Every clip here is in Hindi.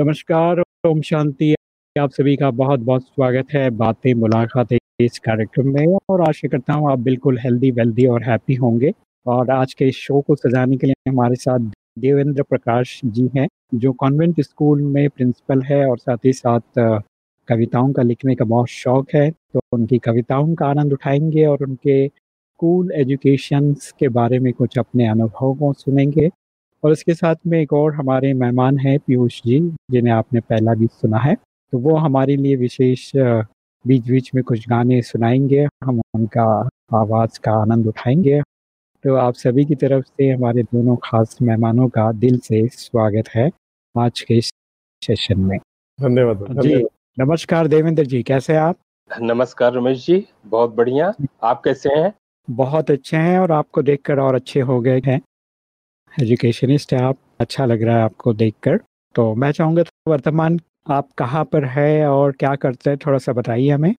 नमस्कार, ओम शांति। आप सभी का बहुत बहुत स्वागत है बातें, मुलाकातें इस कार्यक्रम में और आशा करता हूँ आप बिल्कुल हेल्दी वेल्दी और हैप्पी होंगे। और आज के इस शो को सजाने के लिए हमारे साथ देवेंद्र प्रकाश जी हैं, जो कॉन्वेंट स्कूल में प्रिंसिपल है और साथ ही साथ कविताओं का लिखने का बहुत शौक है। तो उनकी कविताओं का आनंद उठाएँगे और उनके स्कूल एजुकेशन के बारे में कुछ अपने अनुभवों सुनेंगे। और इसके साथ में एक और हमारे मेहमान हैं पीयूष जी जिन्हें आपने पहला भी सुना है। तो वो हमारे लिए विशेष बीच बीच में कुछ गाने सुनाएँगे। हम उनका आवाज़ का आनंद उठाएँगे। तो आप सभी की तरफ़ से हमारे दोनों खास मेहमानों का दिल से स्वागत है आज के सेशन में। धन्यवाद। जी नमस्कार देवेंद्र जी कैसे आप? नमस्कार रमेश जी बहुत बढ़िया। आप कैसे हैं? बहुत अच्छे हैं और आपको देखकर और अच्छे हो गए हैं। एजुकेशनिस्ट है आप अच्छा लग रहा है आपको देखकर। तो मैं चाहूँगा तो वर्तमान आप कहाँ पर है और क्या करते हैं थोड़ा सा बताइए हमें।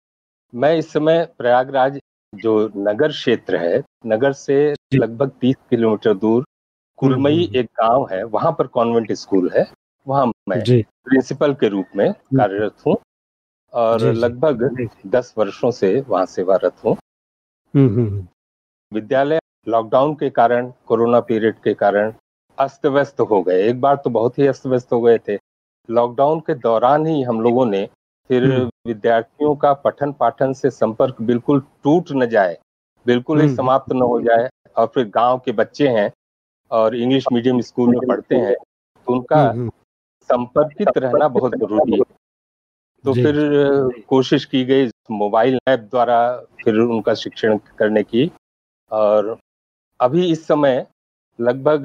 मैं इस समय प्रयागराज जो नगर क्षेत्र है नगर से लगभग तीस किलोमीटर दूर कुलमई हम्म, हम्म। एक गाँव है वहाँ पर कॉन्वेंट स्कूल है वहाँ मैं प्रिंसिपल के रूप में कार्यरत हूँ और लगभग दस वर्षों से वहाँ सेवारत हूँ। हम्म, विद्यालय लॉकडाउन के कारण कोरोना पीरियड के कारण अस्त व्यस्त हो गए। एक बार तो बहुत ही अस्त व्यस्त हो गए थे। लॉकडाउन के दौरान ही हम लोगों ने फिर हम्म। विद्यार्थियों का पठन पाठन से संपर्क बिल्कुल टूट न जाए बिल्कुल ही हम्म। समाप्त न हो जाए और फिर गाँव के बच्चे हैं और इंग्लिश मीडियम स्कूल में पढ़ते हैं तो उनका हम्म, संपर्कित रहना बहुत ज़रूरी है। तो फिर कोशिश की गई मोबाइल ऐप द्वारा फिर उनका शिक्षण करने की और अभी इस समय लगभग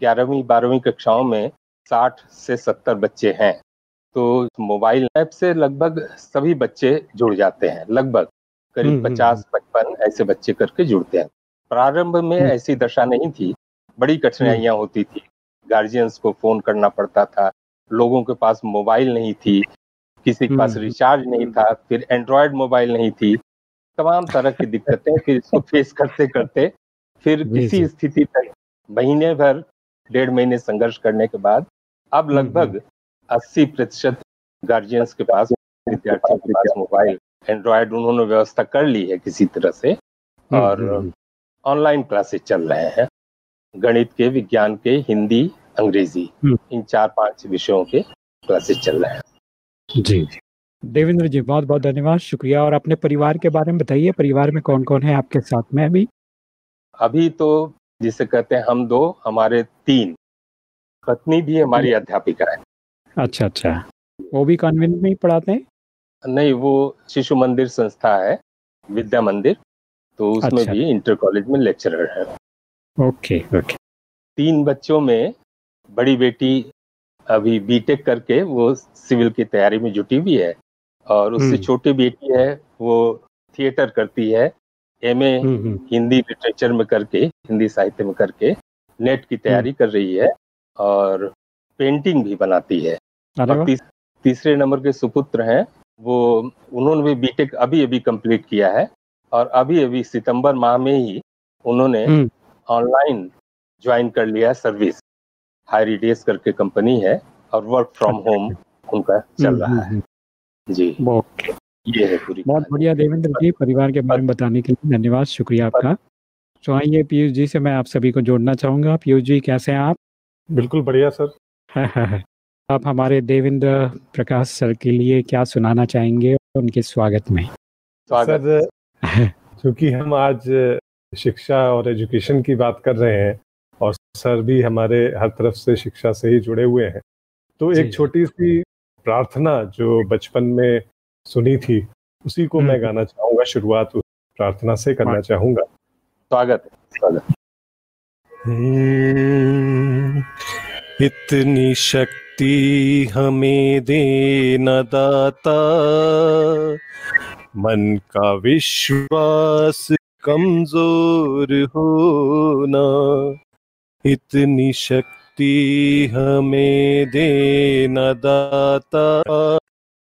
ग्यारहवीं बारहवीं कक्षाओं में साठ से सत्तर बच्चे हैं। तो मोबाइल ऐप से लगभग सभी बच्चे जुड़ जाते हैं लगभग। करीब हम्म, हम्म, पचास हम्म। पचपन ऐसे बच्चे करके जुड़ते हैं। प्रारंभ में ऐसी दशा नहीं थी। बड़ी कठिनाइयाँ होती थी। गार्जियंस को फ़ोन करना पड़ता था। लोगों के पास मोबाइल नहीं थी। किसी के पास रिचार्ज नहीं था। फिर एंड्रॉयड मोबाइल नहीं थी। तमाम तरह की दिक्कतें फिर इसको फेस करते करते फिर किसी स्थिति तक महीने भर डेढ़ महीने संघर्ष करने के बाद अब हम्म, लगभग 80 हम्म। प्रतिशत गार्जियंस के पास विद्यार्थियों के पास मोबाइल एंड्रॉयड उन्होंने व्यवस्था कर ली है किसी तरह से हम्म, और ऑनलाइन क्लासेस चल रहे हैं। गणित के विज्ञान के हिंदी अंग्रेज़ी इन चार पाँच विषयों के क्लासेस चल रहे हैं। जी देवेंद्र जी बहुत बहुत धन्यवाद शुक्रिया। और अपने परिवार के बारे में बताइए परिवार में कौन कौन है आपके साथ में अभी? अभी तो जिसे कहते हैं हम दो हमारे तीन। पत्नी भी हमारी अध्यापिका है। अच्छा अच्छा। वो भी कॉन्वेंट में ही पढ़ाते हैं? नहीं वो शिशु मंदिर संस्था है विद्या मंदिर। तो उसमें अच्छा। भी इंटर कॉलेज में लेक्चरर है। Okay okay. तीन बच्चों में बड़ी बेटी अभी बीटेक करके वो सिविल की तैयारी में जुटी हुई है। और उससे हम्म। छोटी बेटी है वो थिएटर करती है। एम ए हम्म, हम्म। हिंदी लिटरेचर में करके हिंदी साहित्य में करके नेट की तैयारी कर रही है और पेंटिंग भी बनाती है। और तीस, तीसरे नंबर के सुपुत्र हैं वो उन्होंने भी बीटेक अभी अभी कंप्लीट किया है और अभी अभी सितंबर माह में ही उन्होंने ऑनलाइन ज्वाइन कर लिया सर्विस हाईरीडेस करके कंपनी है और वर्क फ्रॉम होम उनका चल रहा है। जी। ये बहुत बढ़िया देवेंद्र जी परिवार के बारे में बताने के लिए धन्यवाद शुक्रिया आपका। तो आइए पीयूष जी से मैं आप सभी को जोड़ना चाहूँगा। पीयूष जी कैसे हैं आप? बिल्कुल बढ़िया सर। आप हमारे देवेंद्र प्रकाश सर के लिए क्या सुनाना चाहेंगे उनके स्वागत में? सर क्योंकि हम आज शिक्षा और एजुकेशन की बात कर रहे हैं और सर भी हमारे हर तरफ़ से शिक्षा से ही जुड़े हुए हैं तो एक छोटी सी प्रार्थना जो बचपन में सुनी थी उसी को मैं हम्म। गाना चाहूँगा शुरुआत प्रार्थना से करना हाँ। चाहूँगा स्वागत स्वागत हम्म, इतनी शक्ति हमें दे न दाता मन का विश्वास कमज़ोर हो होना इतनी शक्ति हमें दे न दाता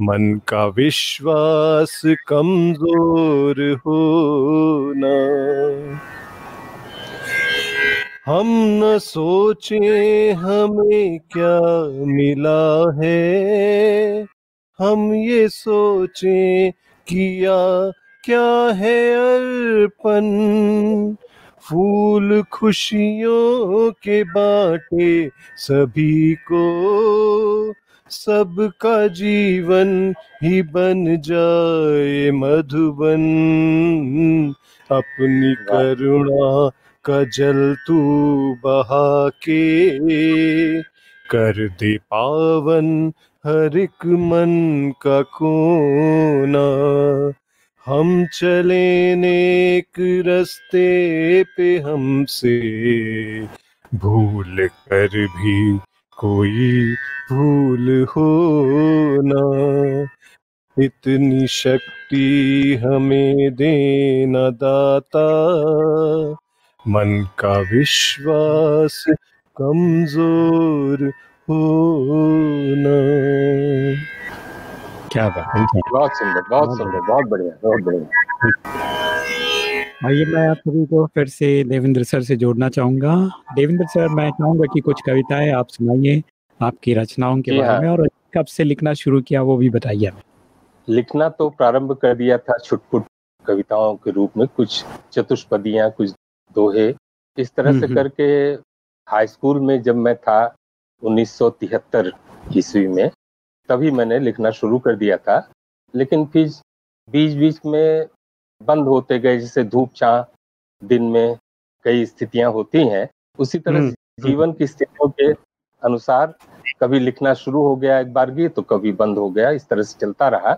मन का विश्वास कमज़ोर हो ना हम न सोचे हमें क्या मिला है। हम ये सोचे किया क्या है अर्पण। फूल खुशियों के बाटे सभी को सबका जीवन ही बन जाए मधुबन। अपनी करुणा का जल तू बहा के कर दे पावन हर एक मन का कोना। हम चले नेक रस्ते पे हमसे भूल कर भी कोई भूल हो ना। इतनी शक्ति हमें देना दाता। मन का विश्वास कमज़ोर हो होना। क्या बात है? बहुत सुंदर बहुत सुंदर बहुत बढ़िया बहुत बढ़िया। आइए मैं आप सभी को फिर से देवेंद्र सर से जोड़ना चाहूँगा देवेंद्र सर मैं चाहूँगा कि कुछ कविताएँ आप सुनाइए आपकी रचनाओं के बारे हाँ। में और कब से लिखना शुरू किया वो भी बताइए लिखना तो प्रारंभ कर दिया था छुटपुट कविताओं के रूप में कुछ चतुष्पदियाँ कुछ दोहे इस तरह से हम्म, हम्म। करके हाई स्कूल में जब मैं था 1973 ईस्वी में तभी मैंने लिखना शुरू कर दिया था लेकिन फिर बीच बीच में बंद होते गए जैसे धूप छां दिन में कई स्थितियाँ होती हैं। उसी तरह हम्म, जीवन की स्थितियों के अनुसार कभी लिखना शुरू हो गया एक बार की तो कभी बंद हो गया इस तरह से चलता रहा।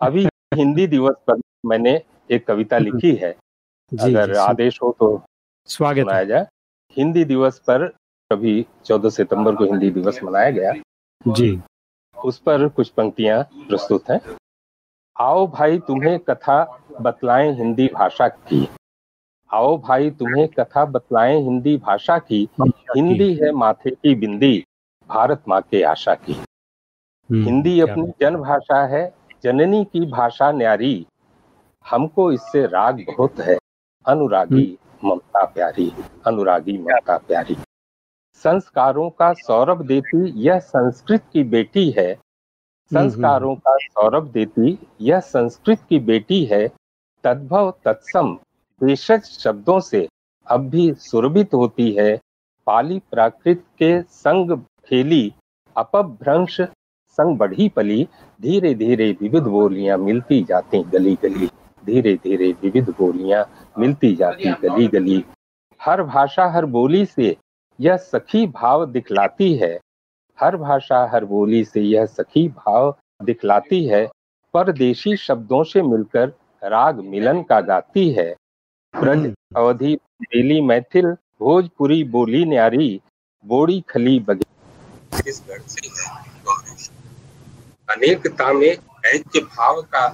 अभी हिंदी दिवस पर मैंने एक कविता लिखी है। जी अगर जी, आदेश हो तो स्वागत मनाया जाए। हिंदी दिवस पर कभी 14 सितंबर को हिंदी दिवस मनाया गया। जी। उस पर कुछ पंक्तियाँ प्रस्तुत हैं। आओ भाई तुम्हें कथा बतलाएँ हिंदी भाषा की। आओ भाई तुम्हें कथा बतलाएँ हिंदी भाषा की। हिंदी है माथे की बिंदी भारत माँ के आशा की। हम्म, हिंदी अपनी जन भाषा है जननी की भाषा न्यारी। हमको इससे राग बहुत है अनुरागी ममता प्यारी अनुरागी ममता प्यारी। संस्कारों का सौरभ देती यह संस्कृत की बेटी है संस्कारों का सौरभ देती यह संस्कृत की बेटी है तद्भव तत्सम भेषज शब्दों से अब भी सुरभित होती है। पाली प्राकृत के संग खेली अपभ्रंश संग बढ़ी पली धीरे धीरे विविध बोलियाँ मिलती जाती गली गली धीरे धीरे विविध बोलियाँ मिलती जाती गली गली हर भाषा हर बोली से यह सखी भाव दिखलाती है। हर भाषा हर बोली से यह सखी भाव दिखलाती है। परदेशी शब्दों से मिलकर राग मिलन का गाती है। ब्रज हम्म, अवधि दिल्ली मैथिल भोजपुरी बोली न्यारी बोड़ी खली बगे। छत्तीसगढ़ से है अनेकता में ऐक्य भाव का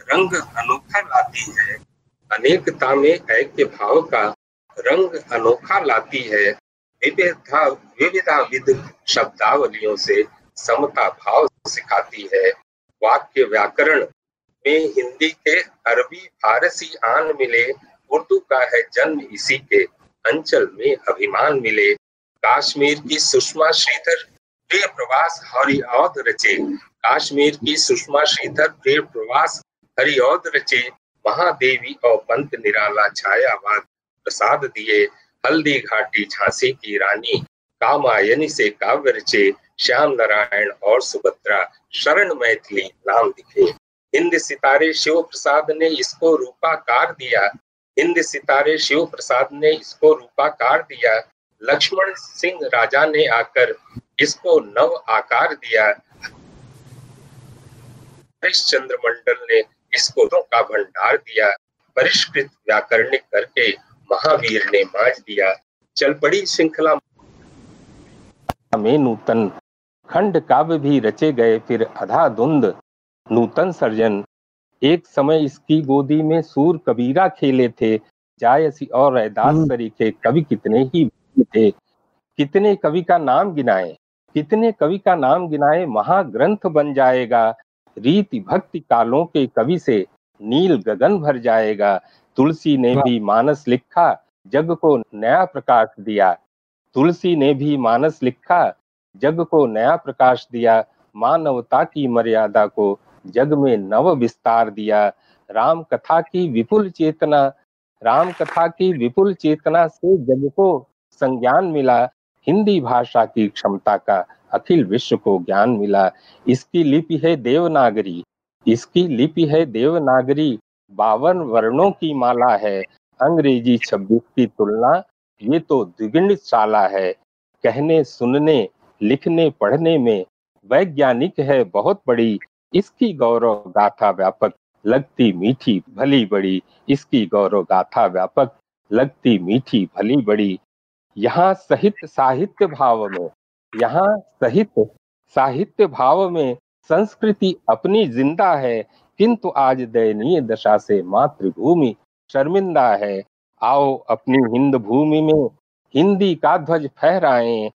रंग अनोखा लाती है। अनेकता में ऐक्य भाव का रंग अनोखा लाती है। विविधा विविधा विध शब्दावलियों से समता भाव सिखाती है। वाक्य व्याकरण में हिंदी के अरबी, फारसी आन मिले, उर्दू का है जन्म इसी के अंचल में अभिमान मिले। काश्मीर की सुषमा श्रीधर प्रिय प्रवास हरिऔध रचे। काश्मीर की सुषमा श्रीधर प्रिय प्रवास हरिऔध रचे। महादेवी और पंत निराला छायावाद प्रसाद दिए। हल्दी घाटी झांसी की रानी, कामायनी से काव्य रचे श्याम नारायण और सुभद्रा, शरण मैथिली नाम दिखे। हिंद सितारे शिव प्रसाद ने इसको रूपाकार दिया। हिंद सितारे शिव प्रसाद ने इसको रूपाकार दिया। लक्ष्मण सिंह राजा ने आकर इसको नव आकार दिया। हरिश्चंद्र मंडल ने इसको का भंडार दिया। परिष्कृत व्याकरणिक करके महावीर ने माज दिया। चल पड़ी श्रृंखला। में नूतन। खंड काव्य भी रचे गए फिर अधा धुंध नूतन सर्जन। एक समय इसकी गोदी में सूर कबीरा खेले थे। जायसी और रैदास हम्म। तरीके कवि कितने ही थे। कितने कवि का नाम गिनाए। कितने कवि का नाम गिनाए महाग्रंथ बन जाएगा। रीति भक्ति कालों के कवि से नील गगन भर जाएगा। तुलसी ने भी मानस लिखा, जग को नया प्रकाश दिया। तुलसी ने भी मानस लिखा, जग को नया प्रकाश दिया। मानवता की मर्यादा को जग में नव विस्तार दिया। राम कथा की विपुल चेतना राम कथा की विपुल चेतना से जग को संज्ञान मिला। हिंदी भाषा की क्षमता का अखिल विश्व को ज्ञान मिला। इसकी लिपि है देवनागरी, इसकी लिपि है देवनागरी। बावन वर्णों की माला है, अंग्रेज़ी छब्बीस की तुलना, ये तो द्विगुणित शाला है। कहने, सुनने, लिखने, पढ़ने में वैज्ञानिक है बहुत बड़ी, इसकी गौरव गाथा व्यापक, लगती मीठी भली बड़ी, इसकी गौरव गाथा व्यापक, लगती मीठी भली बड़ी। यहाँ सहित साहित्य भाव में, यहाँ सहित साहित्य भाव में संस्कृति अपनी ज़िंदा है किंतु आज दयनीय दशा से मातृभूमि शर्मिंदा है। आओ अपनी हिंद भूमि में हिंदी का ध्वज फहराएँ।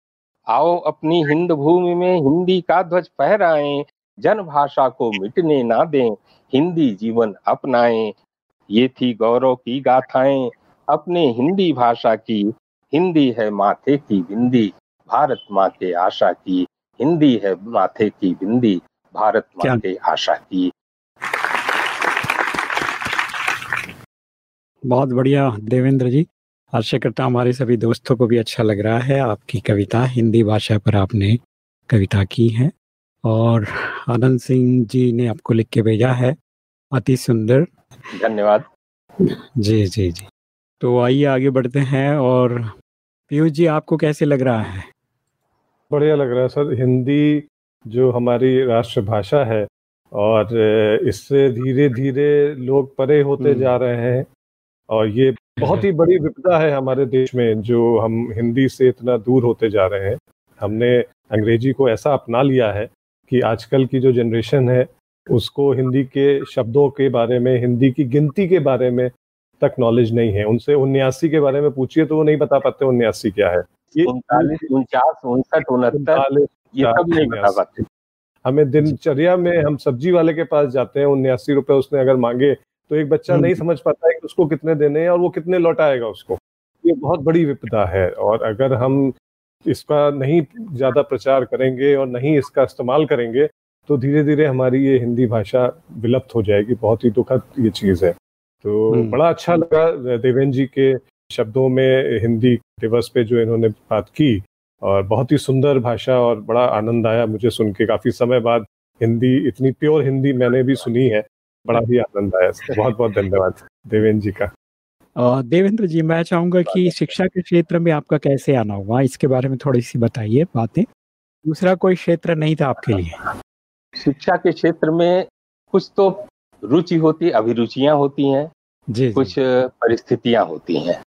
आओ अपनी हिंद भूमि में हिंदी का ध्वज फहराएँ। जन भाषा को मिटने ना दें हिंदी जीवन अपनाएँ। ये थी गौरव की गाथाएँ अपने हिंदी भाषा की। हिंदी है माथे की बिंदी भारत माँ के आशा की। हिंदी है माथे की बिंदी भारत? माँ के आशा की। बहुत बढ़िया। देवेंद्र जी आशा करता हूँ हमारे सभी दोस्तों को भी अच्छा लग रहा है। आपकी कविता हिंदी भाषा पर आपने कविता की है और आनंद सिंह जी ने आपको लिख के भेजा है। अति सुंदर। धन्यवाद। जी जी जी। तो आइए आगे बढ़ते हैं और पीयूष जी आपको कैसे लग रहा है? बढ़िया लग रहा है सर। हिंदी जो हमारी राष्ट्रभाषा है और इससे धीरे धीरे लोग परे होते हम्म। जा रहे हैं। और ये बहुत ही बड़ी विपदा है हमारे देश में जो हम हिंदी से इतना दूर होते जा रहे हैं। हमने अंग्रेज़ी को ऐसा अपना लिया है कि आजकल की जो जनरेशन है उसको हिंदी के शब्दों के बारे में हिंदी की गिनती के बारे में तक नॉलेज नहीं है। उनसे उन्यासी के बारे में पूछिए तो वो नहीं बता पाते उन्यासी क्या है। ये उनचास उनसठ उनहत्तर ये सब नहीं बता पाते। हमें दिनचर्या में हम सब्ज़ी वाले के पास जाते हैं उन्यासी रुपए उसने अगर मांगे तो एक बच्चा हम्म। नहीं समझ पाता है कि उसको कितने देने हैं और वो कितने लौटाएगा उसको। ये बहुत बड़ी विपदा है और अगर हम इसका नहीं ज़्यादा प्रचार करेंगे और नहीं इसका इस्तेमाल करेंगे तो धीरे धीरे हमारी ये हिंदी भाषा विलुप्त हो जाएगी। बहुत ही दुखद ये चीज़ है। तो। बड़ा अच्छा लगा देवेंद्र जी के शब्दों में हिंदी दिवस पे जो इन्होंने बात की और बहुत ही सुंदर भाषा और बड़ा आनंद आया मुझे सुन के। काफ़ी समय बाद हिंदी इतनी प्योर हिंदी मैंने भी सुनी है। बड़ा ही आनंद आया बहुत बहुत धन्यवाद देवेंद्र जी का। देवेंद्र जी मैं चाहूँगा कि शिक्षा के क्षेत्र में आपका कैसे आना हुआ इसके बारे में थोड़ी सी बताइए बातें। दूसरा कोई क्षेत्र नहीं था आपके लिए? शिक्षा के क्षेत्र में कुछ तो रुचि होती अभिरुचियाँ होती हैं जी कुछ परिस्थितियाँ होती हैं।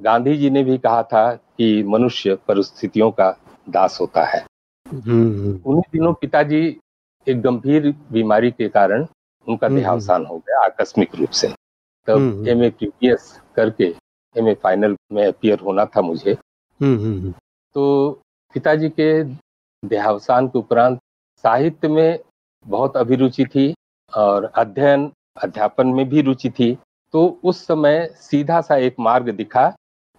गांधी जी ने भी कहा था कि मनुष्य परिस्थितियों का दास होता है। हम्म। उन्हीं दिनों पिताजी एक गंभीर बीमारी के कारण उनका हम्म, देहावसान हो गया आकस्मिक रूप से। हम्म, तब एम ए प्रीवियस करके एम ए फाइनल में अपियर होना था मुझे। हम्म हम्म तो पिताजी के देहावसान के उपरांत साहित्य में बहुत अभिरुचि थी और अध्ययन अध्यापन में भी रुचि थी। तो उस समय सीधा सा एक मार्ग दिखा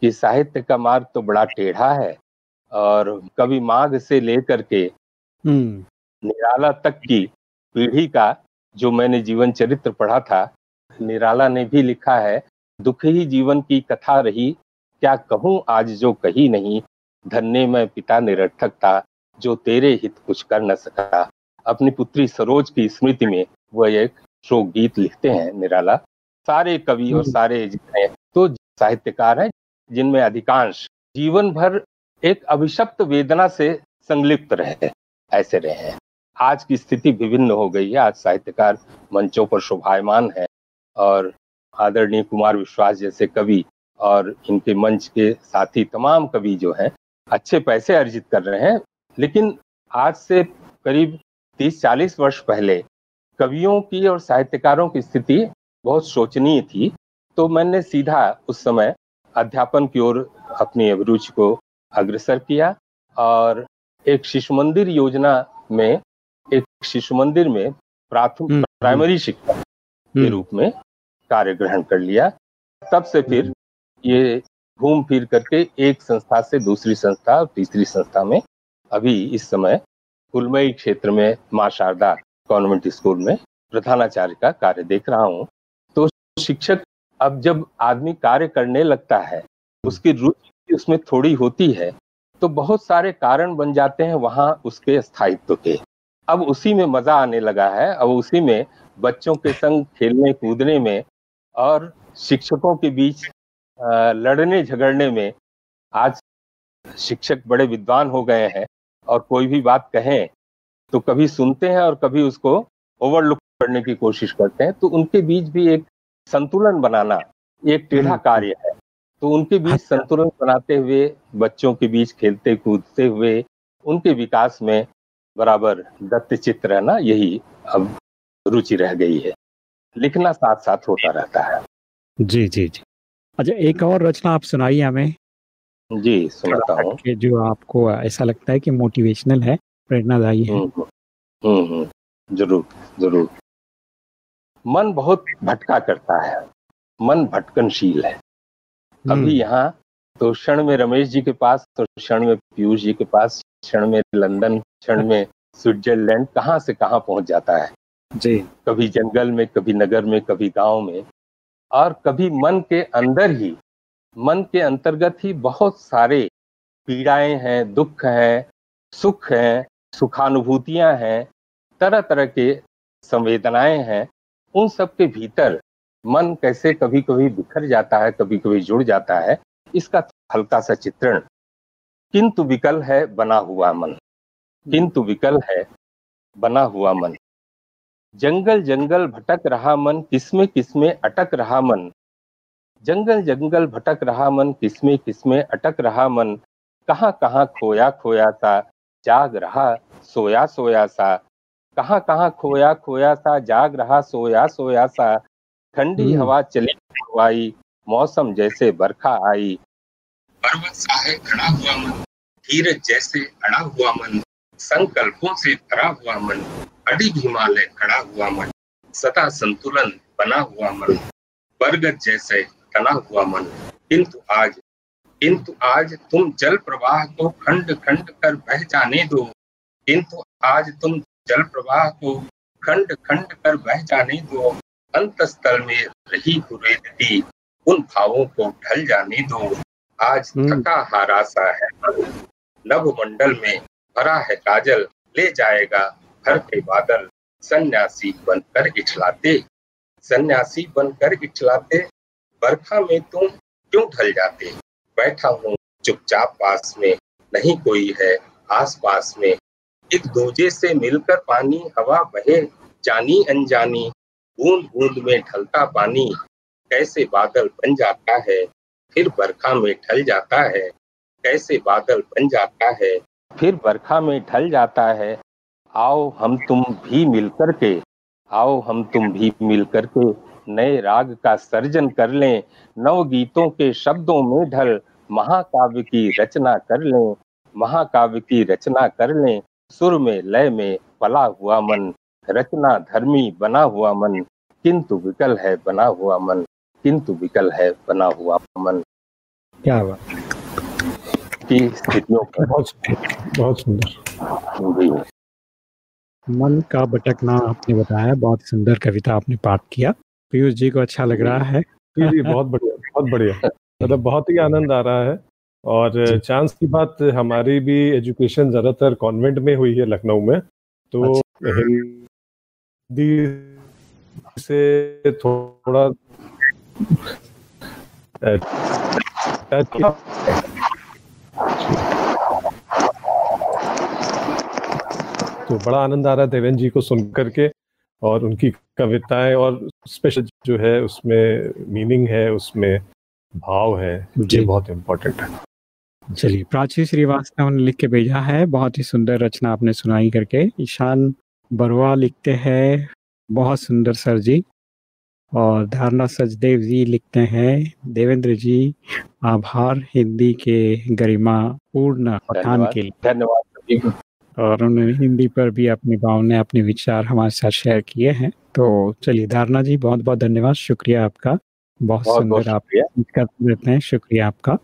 कि साहित्य का मार्ग तो बड़ा टेढ़ा है और कवि माघ से लेकर के हम्म। निराला तक की पीढ़ी का जो मैंने जीवन चरित्र पढ़ा था निराला ने भी लिखा है दुख ही जीवन की कथा रही क्या कहूँ आज जो कही नहीं धन्य में पिता निरर्थक था जो तेरे हित कुछ कर न सका। अपनी पुत्री सरोज की स्मृति में वह एक शोक गीत लिखते हैं निराला। सारे कवि और हम्म। सारे जितने तो साहित्यकार हैं जिनमें अधिकांश जीवन भर एक अभिशप्त वेदना से संलिप्त रहे ऐसे रहे हैं। आज की स्थिति विभिन्न हो गई है। आज साहित्यकार मंचों पर शोभायमान है और आदरणीय कुमार विश्वास जैसे कवि और इनके मंच के साथी तमाम कवि जो हैं, अच्छे पैसे अर्जित कर रहे हैं। लेकिन आज से करीब 30-40 वर्ष पहले कवियों की और साहित्यकारों की स्थिति बहुत शोचनीय थी। तो मैंने सीधा उस समय अध्यापन की ओर अपनी अभिरुचि को अग्रसर किया और एक शिशु मंदिर योजना में एक शिशु मंदिर में प्राथमिक हम्म, प्राइमरी हम्म। शिक्षक के हम्म। रूप में कार्य ग्रहण कर लिया तब से फिर ये घूम फिर करके एक संस्था से दूसरी संस्था तीसरी संस्था में अभी इस समय फुलमई क्षेत्र में माँ शारदा कॉन्वेंट स्कूल में प्रधानाचार्य का कार्य देख रहा हूँ तो शिक्षक अब जब आदमी कार्य करने लगता है उसकी रुचि उसमें थोड़ी होती है तो बहुत सारे कारण बन जाते हैं वहाँ उसके स्थायित्व के अब उसी में मज़ा आने लगा है अब उसी में बच्चों के संग खेलने कूदने में और शिक्षकों के बीच लड़ने झगड़ने में आज शिक्षक बड़े विद्वान हो गए हैं और कोई भी बात कहें तो कभी सुनते हैं और कभी उसको ओवरलुक करने की कोशिश करते हैं तो उनके बीच भी एक संतुलन बनाना एक टेढ़ा हम्म। कार्य है तो उनके बीच अच्छा। संतुलन बनाते हुए बच्चों के बीच खेलते कूदते हुए उनके विकास में बराबर दत्त चित्र रहना यही अब रुचि रह गई है। लिखना साथ साथ होता रहता है। जी जी जी। अच्छा एक और रचना आप सुनाइए हमें। जी सुनाता हूँ। जो आपको ऐसा लगता है कि मोटिवेशनल है प्रेरणादायी है। हम्म, हम्म, हम्म, ज़रूर ज़रूर। मन बहुत भटका करता है। मन भटकनशील है। अभी यहाँ तो क्षण में रमेश जी के पास तो क्षण में पीयूष जी के पास क्षण में लंदन क्षण में स्विट्जरलैंड कहाँ से कहाँ पहुँच जाता है? जी। कभी जंगल में कभी नगर में कभी गाँव में और कभी मन के अंदर ही मन के अंतर्गत ही बहुत सारे पीड़ाएँ हैं दुख हैं सुख हैं सुखानुभूतियाँ हैं तरह तरह के संवेदनाएँ हैं उन सब के भीतर मन कैसे कभी कभी बिखर जाता है कभी कभी जुड़ जाता है इसका हल्का सा चित्रण किंतु विकल है बना हुआ मन। किंतु विकल है बना हुआ मन। जंगल जंगल भटक रहा मन किसमें किसमें अटक रहा मन? जंगल जंगल भटक रहा मन किसमें किसमें अटक रहा मन? कहाँ कहाँ खोया खोया सा जाग रहा सोया सोया सा। कहाँ कहाँ खोया खोया सा जाग रहा सोया सोया सा। ठंडी हम्म। हवा चली आई मौसम जैसे बरखा आई। पर्वत सा है खड़ा हुआ मन, धीरज जैसे अड़ा हुआ मन, संकल्पों से भरा हुआ मन, अड़ी हिमालय खड़ा हुआ मन, सदा संतुलन बना हुआ मन, बरगद जैसे तना हुआ मन। किंतु आज किंतु आज तुम जल प्रवाह को खंड खंड कर बह जाने दो। किंतु आज तुम जल प्रवाह को खंड खंड कर बह जाने दो। अंत स्थल में रही हुरेदती उन भावों को ढल जाने दो। आज हम्म। थका हारा सा है। नभ मंडल में भरा है काजल ले जाएगा हर के बादल। सन्यासी बनकर इछलाते सन्यासी बनकर इछलाते बरखा में तुम क्यों ढल जाते? बैठा हूँ चुपचाप पास में। नहीं कोई है आस पास में। एक दूजे से मिलकर पानी हवा बहे। जानी अनजानी बूंद बूंद में ढलता पानी। कैसे बादल बन जाता है? फिर बरखा में ढल जाता है। कैसे बादल बन जाता है? फिर बरखा में ढल जाता है। आओ हम तुम भी मिलकर के, आओ हम तुम भी मिलकर के नए राग का सर्जन कर लें, नव गीतों के शब्दों में ढल, महाकाव्य की रचना कर लें, महाकाव्य की रचना कर लें, सुर में लय में पला हुआ मन, रचना धर्मी बना हुआ मन, किंतु विकल है बना हुआ मन। किंतु विकल है बना हुआ मन। क्या बात की स्थितियों पर। बहुत बहुत सुंदर। मन का भटकना आपने बताया बहुत सुंदर कविता आपने पाठ किया। पीयूष जी को अच्छा लग रहा है। जी जी बहुत बढ़िया बहुत बढ़िया। मतलब बहुत ही आनंद आ रहा है। और चांस की बात हमारी भी एजुकेशन ज़्यादातर कॉन्वेंट में हुई है लखनऊ में। तो अच्छा। हिंदी से थोड़ा तो बड़ा आनंद आ रहा है देवेंद्र जी को सुन करके और उनकी कविताएँ और स्पेशल जो है उसमें मीनिंग है उसमें भाव है ये बहुत इम्पोर्टेंट है। चलिए प्राची श्रीवास्तव ने लिख के भेजा है। बहुत ही सुंदर रचना आपने सुनाई करके। ईशान बरुआ लिखते हैं। बहुत सुंदर सर जी। और धारणा सचदेव जी लिखते हैं देवेंद्र जी आभार हिंदी के गरिमा पूर्ण पठान के लिए। धन्यवाद और उन्होंने हिंदी पर भी अपनी भावनाएँ अपने विचार हमारे साथ शेयर किए हैं। तो चलिए धारणा जी बहुत बहुत धन्यवाद। शुक्रिया आपका। बहुत, बहुत सुंदर आप करते रहते हैं। शुक्रिया आपका।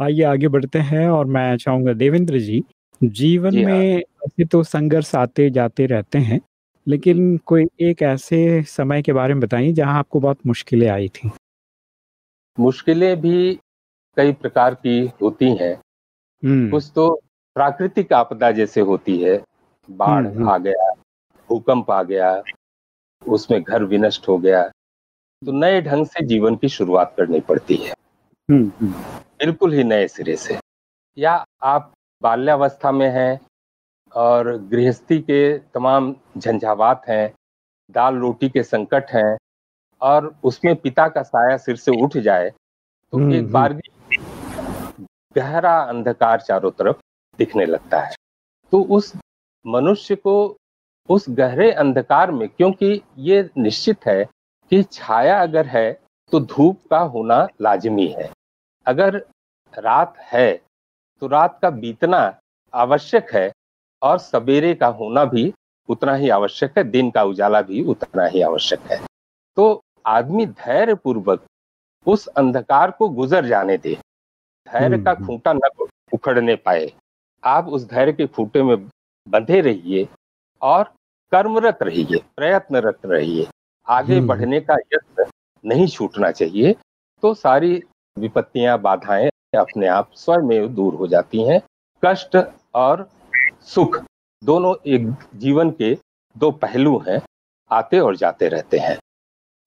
आइए आगे बढ़ते हैं और मैं चाहूँगा देवेंद्र जी जीवन जी। में ऐसे तो संघर्ष आते जाते रहते हैं लेकिन कोई एक ऐसे समय के बारे में बताइए जहाँ आपको बहुत मुश्किलें आई थी। मुश्किलें भी कई प्रकार की होती हैं। कुछ तो प्राकृतिक आपदा जैसे होती है। बाढ़। आ गया भूकंप आ गया उसमें घर विनष्ट हो गया। तो नए ढंग से जीवन की शुरुआत करनी पड़ती है। बिल्कुल ही नए सिरे से। या आप बाल्यावस्था में हैं और गृहस्थी के तमाम झंझावात हैं दाल रोटी के संकट हैं और उसमें पिता का साया सिर से उठ जाए तो हम्म, एक। बार गहरा अंधकार चारों तरफ़ दिखने लगता है तो उस मनुष्य को उस गहरे अंधकार में क्योंकि ये निश्चित है कि छाया अगर है तो धूप का होना लाजमी है अगर रात है तो रात का बीतना आवश्यक है और सवेरे का होना भी उतना ही आवश्यक है दिन का उजाला भी उतना ही आवश्यक है। तो आदमी धैर्य पूर्वक उस अंधकार को गुजर जाने दे। धैर्य का हम्म। खूंटा न उखड़ने पाए। आप उस धैर्य के खूंटे में बंधे रहिए और कर्मरत रहिए प्रयत्नरत रहिए। आगे हम्म। बढ़ने का यत्न नहीं छूटना चाहिए। तो सारी विपत्तियाँ बाधाएँ अपने आप स्वयं में दूर हो जाती हैं। कष्ट और सुख। दोनों एक जीवन के दो पहलू हैं आते और जाते रहते हैं।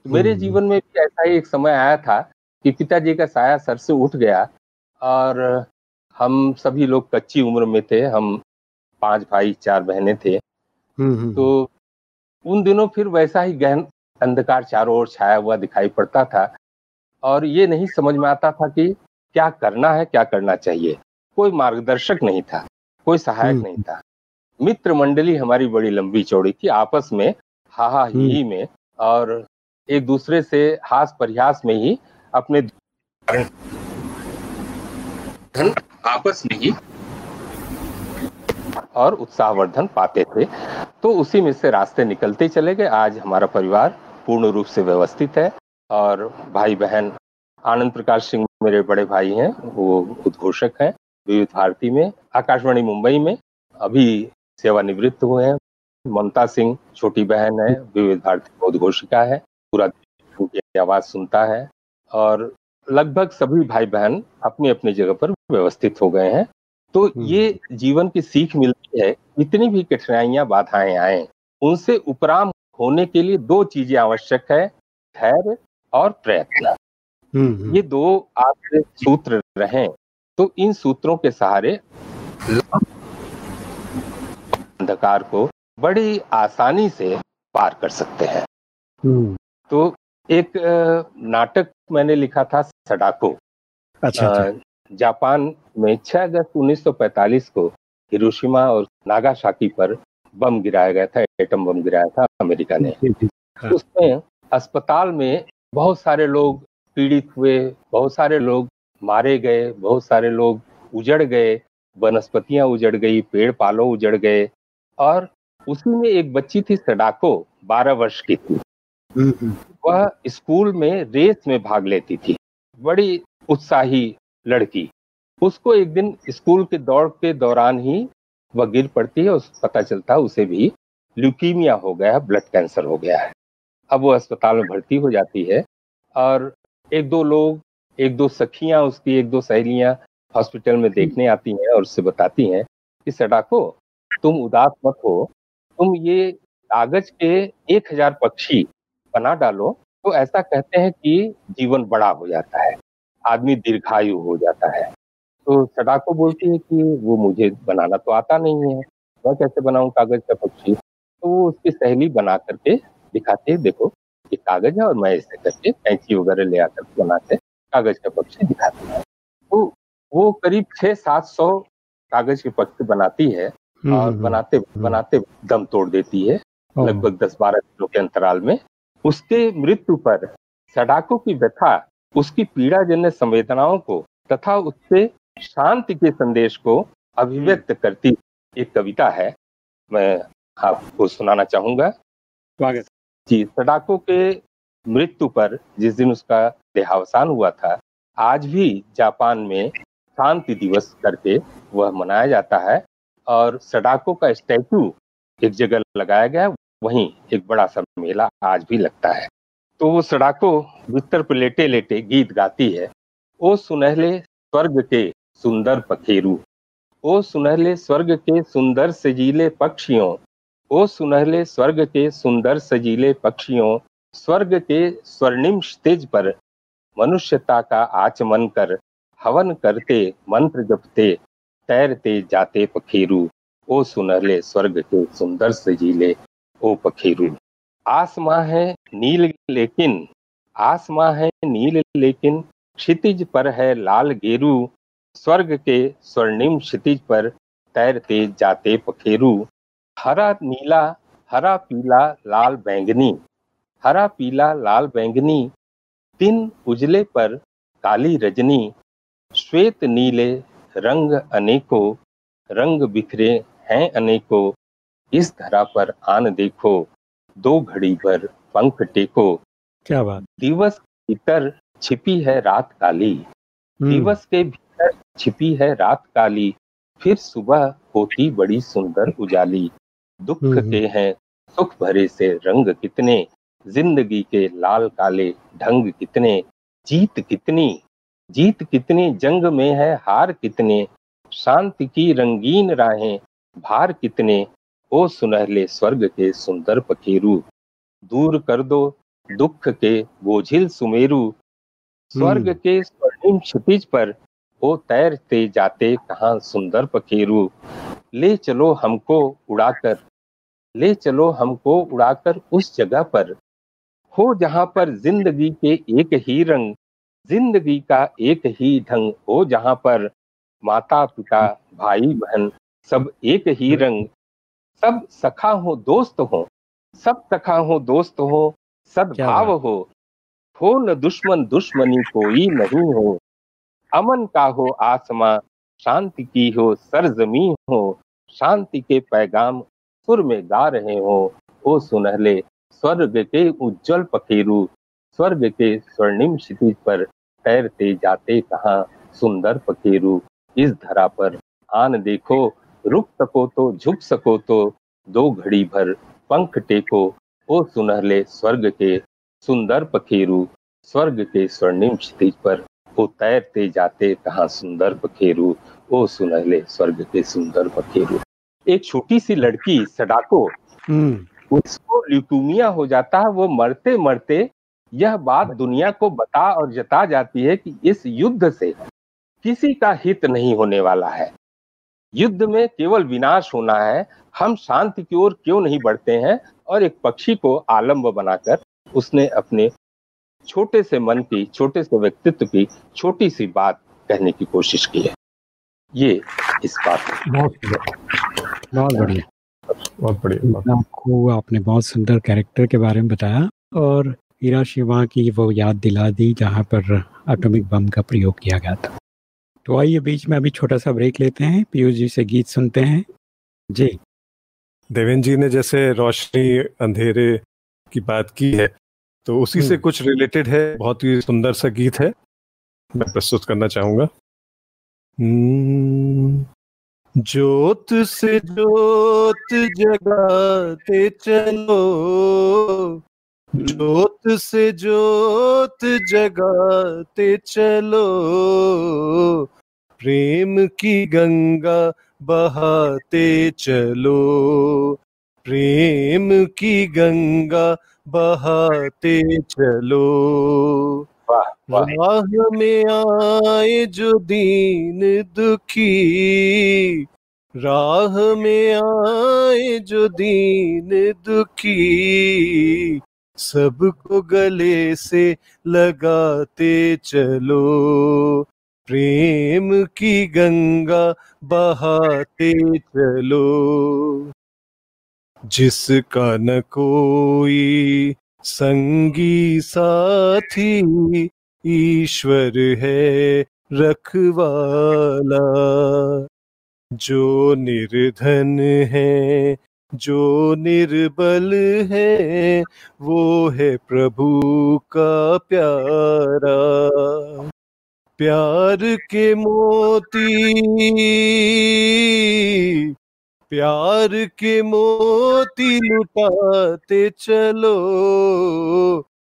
मेरे हम्म। जीवन में भी ऐसा ही एक समय आया था कि पिताजी का साया सर से उठ गया और हम सभी लोग कच्ची उम्र में थे हम पाँच भाई चार बहनें थे। हम्म, हम्म, तो उन दिनों फिर वैसा ही गहन अंधकार चारों ओर छाया हुआ दिखाई पड़ता था और ये नहीं समझ में आता था कि क्या करना है क्या करना चाहिए। कोई मार्गदर्शक नहीं था। कोई सहायक हम्म। नहीं था मित्र मंडली हमारी बड़ी लंबी चौड़ी थी आपस में हाहा ही हम्म। में और एक दूसरे से हास परिहास में ही अपने धन आपस में ही और उत्साहवर्धन पाते थे तो उसी में से रास्ते निकलते चले गए आज हमारा परिवार पूर्ण रूप से व्यवस्थित है और भाई बहन आनंद प्रकाश सिंह मेरे बड़े भाई हैं वो उद्घोषक हैं विविध भारती में आकाशवाणी मुंबई में अभी सेवानिवृत्त हुए हैं ममता सिंह छोटी बहन है विविध भारती उद्घोषिका है पूरा उनकी आवाज़ सुनता है और लगभग सभी भाई बहन अपनी अपनी जगह पर व्यवस्थित हो गए हैं तो हम्म। ये जीवन की सीख मिलती है इतनी भी कठिनाइयाँ बाधाएँ आए उनसे उपराम होने के लिए दो चीज़ें आवश्यक है धैर्य और प्रयत्न हम्म, हम्म। ये दो आपके सूत्र रहे तो इन सूत्रों के सहारे अंधकार को बड़ी आसानी से पार कर सकते हैं हम्म। तो एक नाटक मैंने लिखा था सडाको अच्छा, अच्छा। जापान में 6 अगस्त 1945 को हिरोशिमा और नागासाकी पर बम गिराया गया था एटम बम गिराया था अमेरिका ने हाँ। उसमें अस्पताल में बहुत सारे लोग पीड़ित हुए बहुत सारे लोग मारे गए बहुत सारे लोग उजड़ गए वनस्पतियाँ उजड़ गई पेड़ पालो उजड़ गए। और उसी में एक बच्ची थी सडाको बारह वर्ष की थी। वह स्कूल में रेस में भाग लेती थी। बड़ी उत्साही लड़की। उसको एक दिन स्कूल के दौड़ के दौरान ही वह गिर पड़ती है उस पता चलता है उसे भी ल्यूकीमिया हो गया है ब्लड कैंसर हो गया है। अब वो अस्पताल में भर्ती हो जाती है और एक दो लोग एक दो सखियाँ उसकी एक दो सहेलियाँ हॉस्पिटल में देखने आती हैं और उससे बताती हैं कि सडाको तुम उदास मत हो। तुम ये कागज़ के एक हज़ार पक्षी बना डालो तो ऐसा कहते हैं कि जीवन बड़ा हो जाता है। आदमी दीर्घायु हो जाता है। तो सडाको बोलती है कि वो मुझे बनाना तो आता नहीं है। मैं कैसे बनाऊँ कागज़ का पक्षी? तो वो उसकी सहेली बना करके दिखाते देखो ये कागज़ है और मैं इसे करके कैंची वगैरह ले आकर बना के कागज़ के पक्षी दिखाती है। तो वो करीब छह सात सौ कागज़ के पक्षी बनाती है हम्म, और हम्म, बनाते हम्म। बनाते दम तोड़ देती है लगभग दस बारह किलो के अंतराल में। उसके मृत्यु पर सडाको की व्यथा उसकी पीड़ा जन्य संवेदनाओं को तथा उससे शांति के संदेश को अभिव्यक्त करती एक कविता है। मैं आपको सुनाना चाहूँगा। स्वागत। जी सडाको के मृत्यु पर जिस दिन उसका देहावसान हुआ था, आज भी जापान में शांति दिवस करके वह मनाया जाता है और सडाको का स्टैचू एक जगह लगाया गया वहीं एक बड़ा सा मेला आज भी लगता है। तो वो सड़ाको बिस्तर पर लेटे लेटे गीत गाती है, ओ सुनहले स्वर्ग के सुंदर पखेरु, ओ सुनहले स्वर्ग के सुंदर सजीले पक्षियों, ओ सुनहले स्वर्ग के सुंदर सजीले पक्षियों स्वर्ग के स्वर्णिम स्तेज पर मनुष्यता का आचमन कर, हवन करते, मंत्र जपते, तैरते जाते पखेरु। ओ सुनहले स्वर्ग के सुंदर सजीले, ओ पखेरु। आसमां है नील लेकिन, आसमां है नील लेकिन, क्षितिज पर है लाल गेरू। स्वर्ग के स्वर्णिम क्षितिज पर तैरते जाते पखेरु। हरा नीला, हरा पीला, लाल बैंगनी हरा पीला लाल बैंगनी तीन उजले पर काली रजनी श्वेत नीले रंग अनेको रंग बिखरे हैं अनेको इस धरा पर आन देखो दो घड़ी पर पंख टेको क्या बात दिवस भीतर छिपी है रात काली हम्म। दिवस के भीतर छिपी है रात काली फिर सुबह होती बड़ी सुंदर उजाली दुख हम्म। के हैं सुख भरे से रंग कितने ज़िंदगी के लाल काले ढंग कितने जीत कितनी जीत कितनी जंग में है हार कितने शांति की रंगीन राहें भार कितने ओ सुनहले स्वर्ग के सुंदर पखेरु दूर कर दो दुख के बोझिल सुमेरु स्वर्ग हम्म। के स्वर्णिम क्षितिज पर ओ तैरते जाते कहाँ सुंदर पखेरु ले चलो हमको उड़ाकर ले चलो हमको उड़ाकर उस जगह पर हो जहाँ पर ज़िंदगी के एक ही रंग ज़िंदगी का एक ही ढंग हो जहाँ पर माता पिता भाई बहन सब एक ही रंग। सब सखा हो दोस्त हो सब सखा हो दोस्त हो सद्भाव हो हो न दुश्मन दुश्मनी कोई नहीं हो। अमन का हो आसमां शांति की हो सरजमी हो शांति के पैगाम सुर में गा रहे हो ओ सुनहले स्वर्ग के उज्जवल पखेरु स्वर्ग के स्वर्णिम क्षितिज पर तैरते जाते कहा सुंदर पखेरु इस धरा पर आन देखो, रुक सको तो झुक सको तो दो घड़ी भर पंख टेको, ओ सुनहले स्वर्ग के सुंदर पखेरु स्वर्ग के स्वर्णिम क्षितिज पर वो तैरते जाते कहा सुंदर पखेरु, ओ सुनहले स्वर्ग के सुंदर पखेरु एक छोटी सी लड़की सडाको हम्म। उसको ल्यूकूमिया हो जाता है वो मरते मरते यह बात दुनिया को बता और जता जाती है कि इस युद्ध से किसी का हित नहीं होने वाला है। युद्ध में केवल विनाश होना है हम शांति की ओर क्यों नहीं बढ़ते हैं? और एक पक्षी को आलम्ब बनाकर उसने अपने छोटे से मन की छोटे से व्यक्तित्व की छोटी सी बात कहने की कोशिश की है। ये इस बात बहुत बहुत बढ़िया। बहुत बढ़िया आपको आपने बहुत सुंदर कैरेक्टर के बारे में बताया और हीरा शिवा की वो याद दिला दी जहाँ पर एटॉमिक बम का प्रयोग किया गया था। तो आइए बीच में अभी छोटा सा ब्रेक लेते हैं पीयूष जी से गीत सुनते हैं। जी। देवेंद्र जी ने जैसे रोशनी अंधेरे की बात की है तो उसी से हम्म। कुछ रिलेटेड है बहुत ही सुंदर सा गीत है। मैं प्रस्तुत करना चाहूँगा। ज्योत से ज्योत जगाते चलो। ज्योत से ज्योत जगाते चलो। प्रेम की गंगा बहाते चलो। प्रेम की गंगा बहाते चलो। राह में आए जो दीन दुखी। राह में आए जो दीन दुखी। सबको गले से लगाते चलो। प्रेम की गंगा बहाते चलो। जिसका न कोई संगी साथी ईश्वर है रखवाला, जो निर्धन है, जो निर्बल है, वो है प्रभु का प्यारा। प्यार के मोती, प्यार के मोती लुटाते चलो,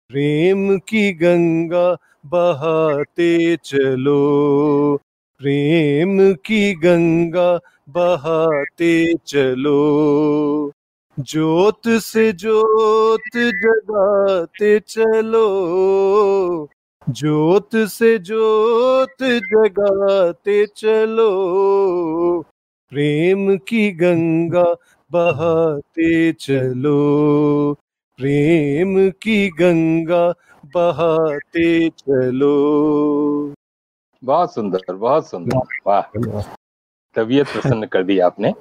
प्रेम की गंगा बहाते चलो। प्रेम की गंगा बहाते चलो। ज्योत से ज्योत जगाते चलो। ज्योत से ज्योत जगाते चलो। प्रेम की गंगा बहाते चलो। प्रेम की गंगा बहाते चलो। बहुत सुंदर बहुत सुंदर। वाह। तबीयत प्रसन्न कर दी आपने।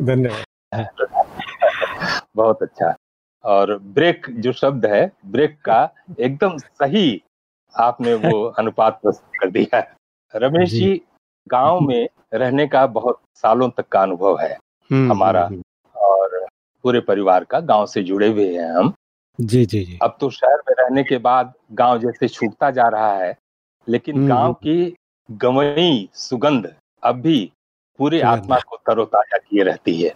धन्यवाद। बहुत अच्छा। और ब्रेक जो शब्द है ब्रेक का एकदम सही आपने वो अनुपात प्रस्तुत कर दिया है। रमेश जी। गाँव में रहने का बहुत सालों तक का अनुभव है हम्म, हमारा हम्म, और पूरे परिवार का गाँव से जुड़े हुए हैं हम। जी जी जी। अब तो शहर में रहने के बाद गाँव जैसे छूटता जा रहा है लेकिन हम्म, गाँव की गंवई सुगंध अब भी पूरे आत्मा को तरोताजा किए रहती है।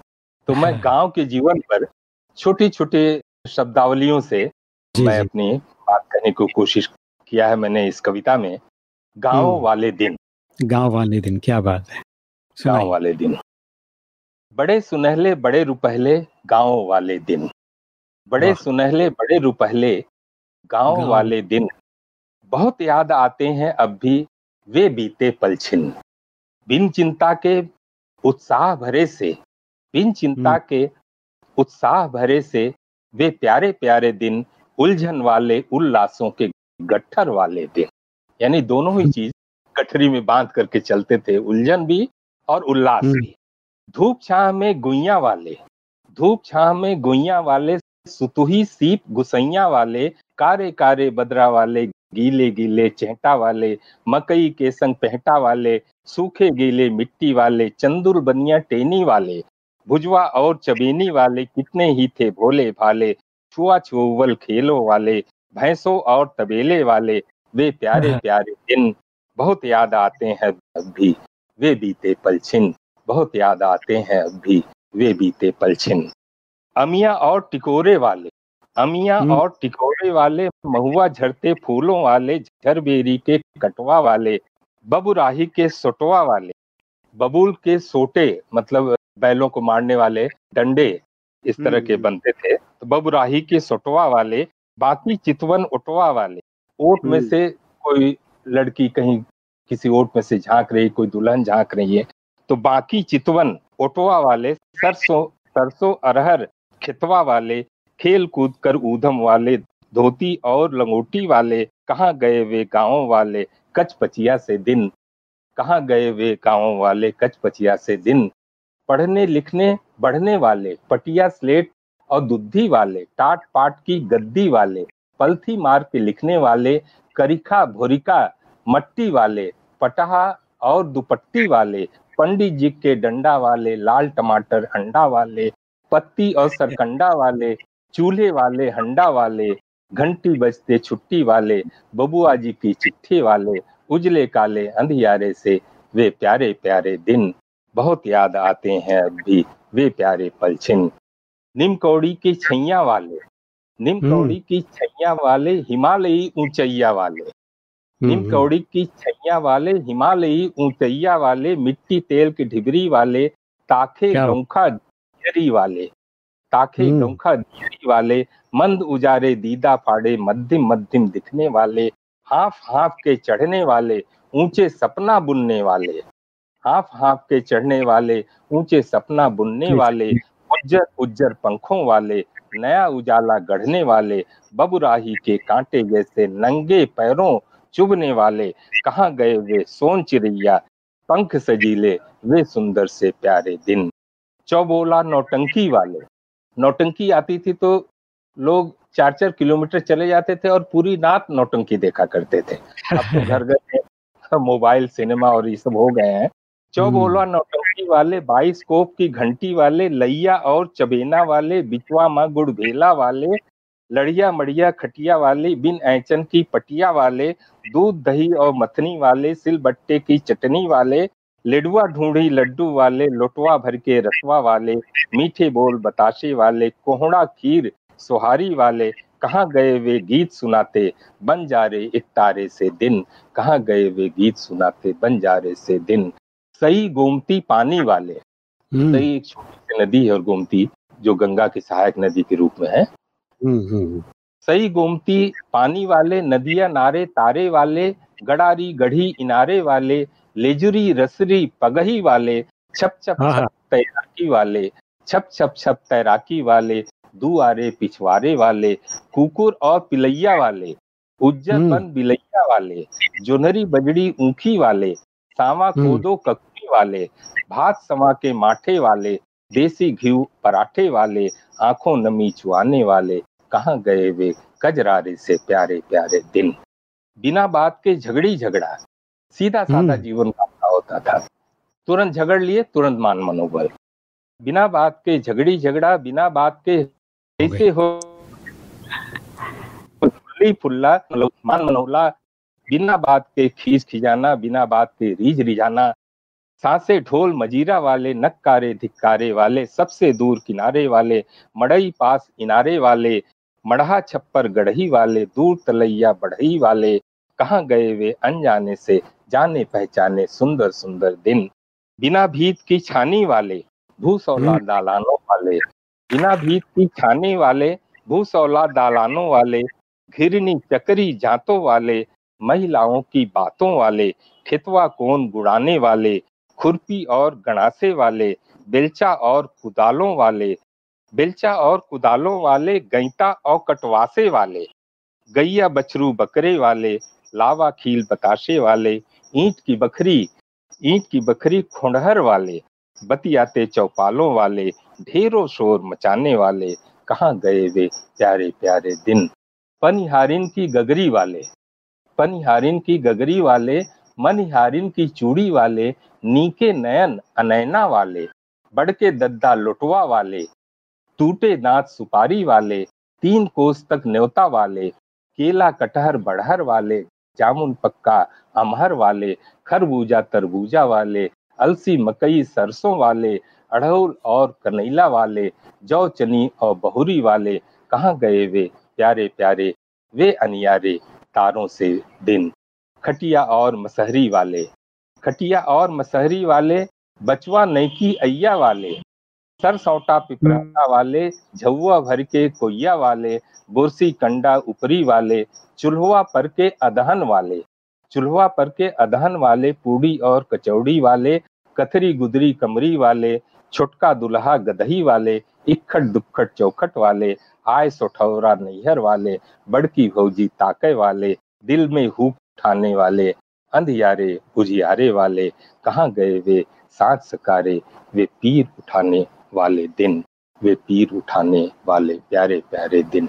तो मैं गाँव के जीवन पर छोटी छोटी शब्दावलियों से जी मैं जी। अपनी बात करने की कोशिश किया है मैंने इस कविता में गाँव हम्म। वाले दिन। गाँव वाले दिन क्या बात है। गाँव वाले दिन। बड़े सुनहले बड़े रुपहले गाँव वाले दिन। बड़े सुनहले बड़े रुपहले गाँव। वाले दिन बहुत याद आते हैं अब भी वे बीते पल छिन बिन चिंता के उत्साह भरे से बिन चिंता हम्म। के उत्साह भरे से वे प्यारे प्यारे दिन उलझन वाले उल्लासों के गट्ठर वाले दिन यानी दोनों ही चीज़ गठरी में बाँध करके चलते थे उलझन भी और उल्लास हम्म। भी धूप छाह में गुइया वाले धूप छाह में गुइया वाले सुतुही सीप गुसैया वाले कारे कारे बदरा वाले गीले गीले चेहटा वाले मकई के संग पहटा वाले सूखे गीले मिट्टी वाले चंदुर बनिया टेनी वाले भुजवा और चबेनी वाले कितने ही थे भोले भाले छुआ छुअल खेलो वाले भैंसों और तबेले वाले वे प्यारे प्यारे दिन बहुत याद आते हैं अब भी वे बीते पल छिन बहुत याद आते हैं अब भी वे बीते पल छिन अमिया और टिकोरे वाले अमिया हम्म। और टिकोरे वाले महुआ झरते फूलों वाले झरबेरी के कटवा वाले बबुराही के सोटवा वाले बबूल के सोटे मतलब बैलों को मारने वाले डंडे इस तरह के हम्म। बनते थे तो बबुराही के सोटवा वाले बाकी चितवन उटवा वाले ओट में हम्म। से कोई लड़की कहीं किसी ओट में से झाँक रही कोई दुल्हन झाँक रही है तो बाकी चितवन ओटवा वाले सरसों सरसों अरहर खेतवा वाले खेल कूद कर ऊधम वाले, धोती और लंगोटी वाले, कहाँ गए वे गाँव वाले, कचपचिया से दिन। कहाँ गए वे गाँव वाले, कचपचिया से दिन। पढ़ने लिखने, बढ़ने वाले, पटिया स्लेट और दुद्धि वाले टाट पाट की गद्दी वाले, पलथी मार के लिखने वाले, करिखा भोरिका मट्टी वाले, पटहा और दुपट्टी वाले, पंडित जी के डंडा वाले, लाल टमाटर अंडा वाले पत्ती और सरकंडा वाले चूल्हे वाले हंडा वाले घंटी बजते छुट्टी वाले बबुआ जी की चिट्ठी वाले उजले काले अंधियारे से वे प्यारे प्यारे दिन। बहुत याद आते हैं अब भी वे प्यारे पल छिन। निम कौड़ी की छैया वाले निम हम्म। कौड़ी की छैया वाले हिमालयी ऊंचैया वाले। हम्म, निम कौड़ी की छैया वाले हिमालयी ऊंचैया वाले मिट्टी तेल की ढिबरी वाले ताखे गौखा दियरी वाले ताखे हम्म। गौखा दियरी वाले मंद उजारे दीदा फाड़े मध्यम मध्यम दिखने वाले हाफ़ हाफ़ के चढ़ने वाले ऊँचे सपना बुनने वाले हाफ़ हाफ़ के चढ़ने वाले ऊँचे सपना बुनने वाले उज्जर उज्जर पंखों वाले नया उजाला गढ़ने वाले बबुराही के कांटे जैसे नंगे पैरों चुभने वाले कहाँ गए वे सोन चिड़ैया पंख सजीले वे सुंदर से प्यारे दिन चौबोला नौटंकी वाले। नौटंकी आती थी तो लोग चार चार किलोमीटर चले जाते थे और पूरी रात नौटंकी देखा करते थे। अब तो घर घर मोबाइल सिनेमा और ये सब हो गए हैं। चौबोला हम्म। नौटंकी वाले बाईस कोप की घंटी वाले लैया और चबेना वाले बिचवा माँ गुड़ भेला वाले लड़िया मड़िया खटिया वाले बिन ऐचन की पटिया वाले दूध दही और मथनी वाले सिल बट्टे की चटनी वाले लेडुआ ढूंढी लड्डू वाले लोटवा भर के रसवा वाले मीठे बोल बताशे वाले कोहड़ा खीर सुहारी वाले कहाँ गए वे गीत सुनाते बन जा रहे एक तारे से दिन कहाँ गए वे गीत सुनाते बन जा रहे से दिन। सही गोमती पानी वाले हम्म। सही एक छोटी नदी है और गोमती जो गंगा की सहायक नदी के रूप में है। हम्म, हम्म, सही गोमती पानी वाले नदिया नारे तारे वाले गड़ारी गढ़ी इनारे वाले लेजुरी रसरी पगही वाले छप छप हाँ, हाँ। छप तैराकी वाले छप छप छप तैराकी वाले दुआरे पिछवारे वाले कुकुर और पिलैया वाले उज्जर बन हम्म। बिलैया वाले जोनरी बजड़ी ऊखी वाले सावा हम्म। कोदो कक्की वाले भात समा के माठे वाले देसी घी पराठे वाले आँखों नमी चुआने वाले कहाँ गए वे कजरारे से प्यारे प्यारे दिन बिना बात के झगड़ी झगड़ा सीधा साधा हम्म। जीवन का होता था। तुरंत झगड़ लिए तुरंत मान मनोबल। बिना बात के झगड़ी झगड़ा बिना बात के ऐसे हो फुल्ला मान मनोला बिना बात के खींच खिजाना बिना बात के रीझ रिझाना सांसे ढोल मजीरा वाले नक्कारे धिक्कारे वाले सबसे दूर किनारे वाले मड़ई पास इनारे वाले मढ़ा छप्पर गढ़ही वाले दूर तलैया बढ़ई वाले कहाँ गए वे अनजाने से? जाने पहचाने सुंदर सुंदर दिन बिना भीत की छानी वाले भूसौला हम्म। दालानों वाले बिना भीत की छानी वाले भूसौला दालानों वाले घिरनी चकरी जातों वाले महिलाओं की बातों वाले खेतवा कोन गुड़ाने वाले खुरपी और गणासे वाले बेलचा और कुदालों वाले बेलचा और कुदालों वाले गैता और कटवासे वाले गैया बछरू बकरे वाले लावा खील बताशे वाले ईंट की बखरी, ईंट की बखरी खोंडहर वाले, बतियाते चौपालों वाले, ढेरों शोर मचाने वाले, कहाँ गए वे प्यारे प्यारे दिन? पनिहारिन की गगरी वाले, पनिहारिन की गगरी वाले, मनिहारिन की चूड़ी वाले, नीके नयन अनैना वाले, बड़के दद्दा लुटवा वाले, टूटे दांत सुपारी वाले, तीन कोस तक न्योता वाले, केला कटहर बढ़हर वाले, जामुन पक्का अमहर वाले खरबूजा तरबूजा वाले अलसी मकई सरसों वाले अड़हुल और कनैला वाले जौ चनी और बहुरी वाले कहाँ गए वे? प्यारे प्यारे वे अनियारे तारों से दिन। खटिया और मसहरी वाले खटिया और मसहरी वाले बचवा नैकी अय्या वाले सर सौटा पिपराता वाले झुआ भर के कोया वाले बुरसी कंडा उपरी वाले चूल्हा पर के अदहन वाले। चूल्हा पर के अदहन वाले पूड़ी और कचौड़ी वाले कथरी गुदरी कमरी वाले छुटका दुल्हा गदही वाले इखट दुखट चौखट वाले आय सोठौरा नैहर वाले बड़की भौजी ताके वाले दिल में हुक उठाने वाले अंधियारे उजियारे वाले कहाँ गए वे साथ सकारे वे पीर उठाने वाले दिन वे पीर उठाने वाले प्यारे प्यारे दिन।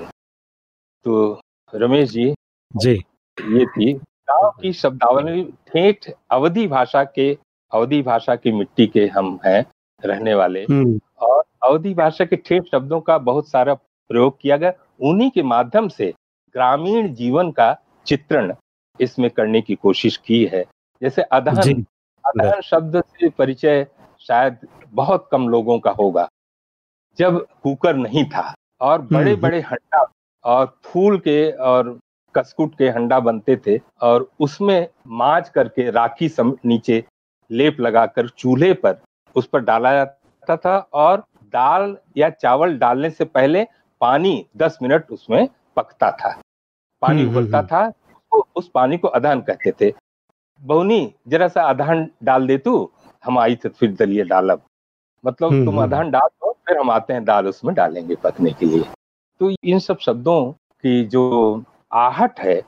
तो रमेश जी जी। ये थी गाँव की शब्दावली ठेठ अवधि भाषा के अवधि भाषा की मिट्टी के हम हैं रहने वाले। हम्म। और अवधि भाषा के ठेठ शब्दों का बहुत सारा प्रयोग किया गया। उन्हीं के माध्यम से ग्रामीण जीवन का चित्रण इसमें करने की कोशिश की है। जैसे अदहन अदहन शब्द से परिचय शायद बहुत कम लोगों का होगा। जब कुकर नहीं था और हम्म, बड़े हम्म। बड़े हंडा और फूल के और कसकुट के हंडा बनते थे और उसमें माज करके राखी सम नीचे लेप लगाकर चूल्हे पर उस पर डाला जाता था और दाल या चावल डालने से पहले पानी 10 मिनट उसमें पकता था। पानी हम्म, उबलता था तो उस पानी को अधान कहते थे। बहुनी जरा सा अधान डाल दे तू हम आई थे फिर दलिए डालब मतलब तुम हम्म, अधान डाल दो फिर हम आते हैं दाल उसमें डालेंगे पकने के लिए। तो इन सब शब्दों की जो आहट है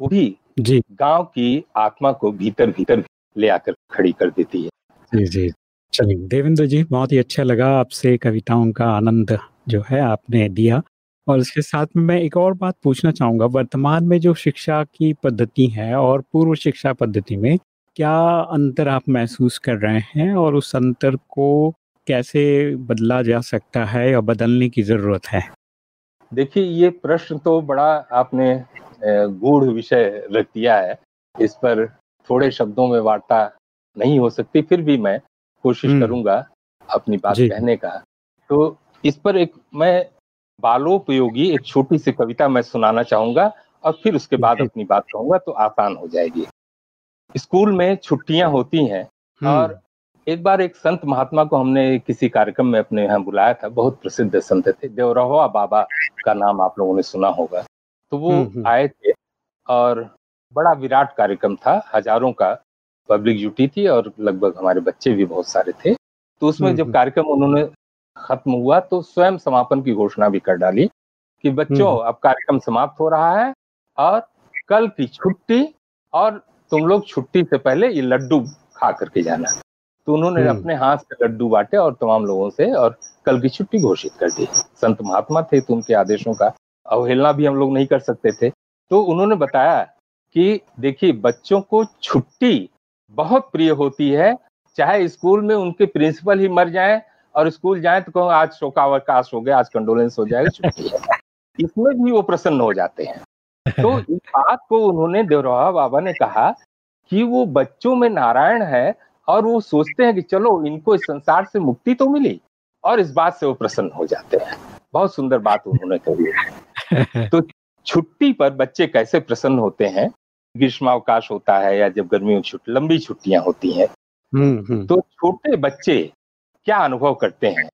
वो भी जी। गाँव की आत्मा को भीतर भीतर ले आकर खड़ी कर देती है। जी जी। चलिए देवेंद्र जी बहुत ही अच्छा लगा आपसे कविताओं का आनंद जो है आपने दिया। और इसके साथ में मैं एक और बात पूछना चाहूँगा वर्तमान में जो शिक्षा की पद्धति है और पूर्व शिक्षा पद्धति में क्या अंतर आप महसूस कर रहे हैं और उस अंतर को कैसे बदला जा सकता है या बदलने की ज़रूरत है? देखिए ये प्रश्न तो बड़ा आपने गूढ़ विषय रख दिया है। इस पर थोड़े शब्दों में वार्ता नहीं हो सकती फिर भी मैं कोशिश हम्म। करूँगा अपनी बात कहने का। तो इस पर एक मैं बालोपयोगी एक छोटी सी कविता मैं सुनाना चाहूँगा और फिर उसके बाद अपनी बात कहूँगा तो आसान हो जाएगी। स्कूल में छुट्टियाँ होती हैं हम्म। और एक बार एक संत महात्मा को हमने किसी कार्यक्रम में अपने यहाँ बुलाया था बहुत प्रसिद्ध संत थे देवरहोआ बाबा का नाम आप लोगों ने सुना होगा। तो वो हम्म, हम्म। आए थे और बड़ा विराट कार्यक्रम था हज़ारों का पब्लिक ड्यूटी थी और लगभग हमारे बच्चे भी बहुत सारे थे। तो उसमें जब कार्यक्रम उन्होंने खत्म हुआ तो स्वयं समापन की घोषणा भी कर डाली कि बच्चों अब कार्यक्रम समाप्त हो रहा है और कल की छुट्टी और तुम लोग छुट्टी से पहले ये लड्डू खा करके जाना। तो उन्होंने हम्म। अपने हाथ से लड्डू बांटे और तमाम लोगों से और कल की छुट्टी घोषित कर दी संत महात्मा थे तो उनके आदेशों का अवहेलना भी हम लोग नहीं कर सकते थे। तो उन्होंने बताया कि देखिए बच्चों को छुट्टी बहुत प्रिय होती है। चाहे स्कूल में उनके प्रिंसिपल ही मर जाए और स्कूल जाए तो कहो आज शोकावकाश हो गया आज कंडोलेंस हो जाएगा छुट्टी है। इसमें भी वो प्रसन्न हो जाते हैं। तो इस बात को उन्होंने देवरोहा बाबा ने कहा कि वो बच्चों में नारायण है और वो सोचते हैं कि चलो इनको इस संसार से मुक्ति तो मिली और इस बात से वो प्रसन्न हो जाते हैं। बहुत सुंदर बात उन्होंने कही तो छुट्टी पर बच्चे कैसे प्रसन्न होते हैं? ग्रीष्मावकाश होता है या जब गर्मियों की छुट्टी लंबी छुट्टियाँ होती हैं। हम्म, हम्म। तो छोटे बच्चे क्या अनुभव करते हैं?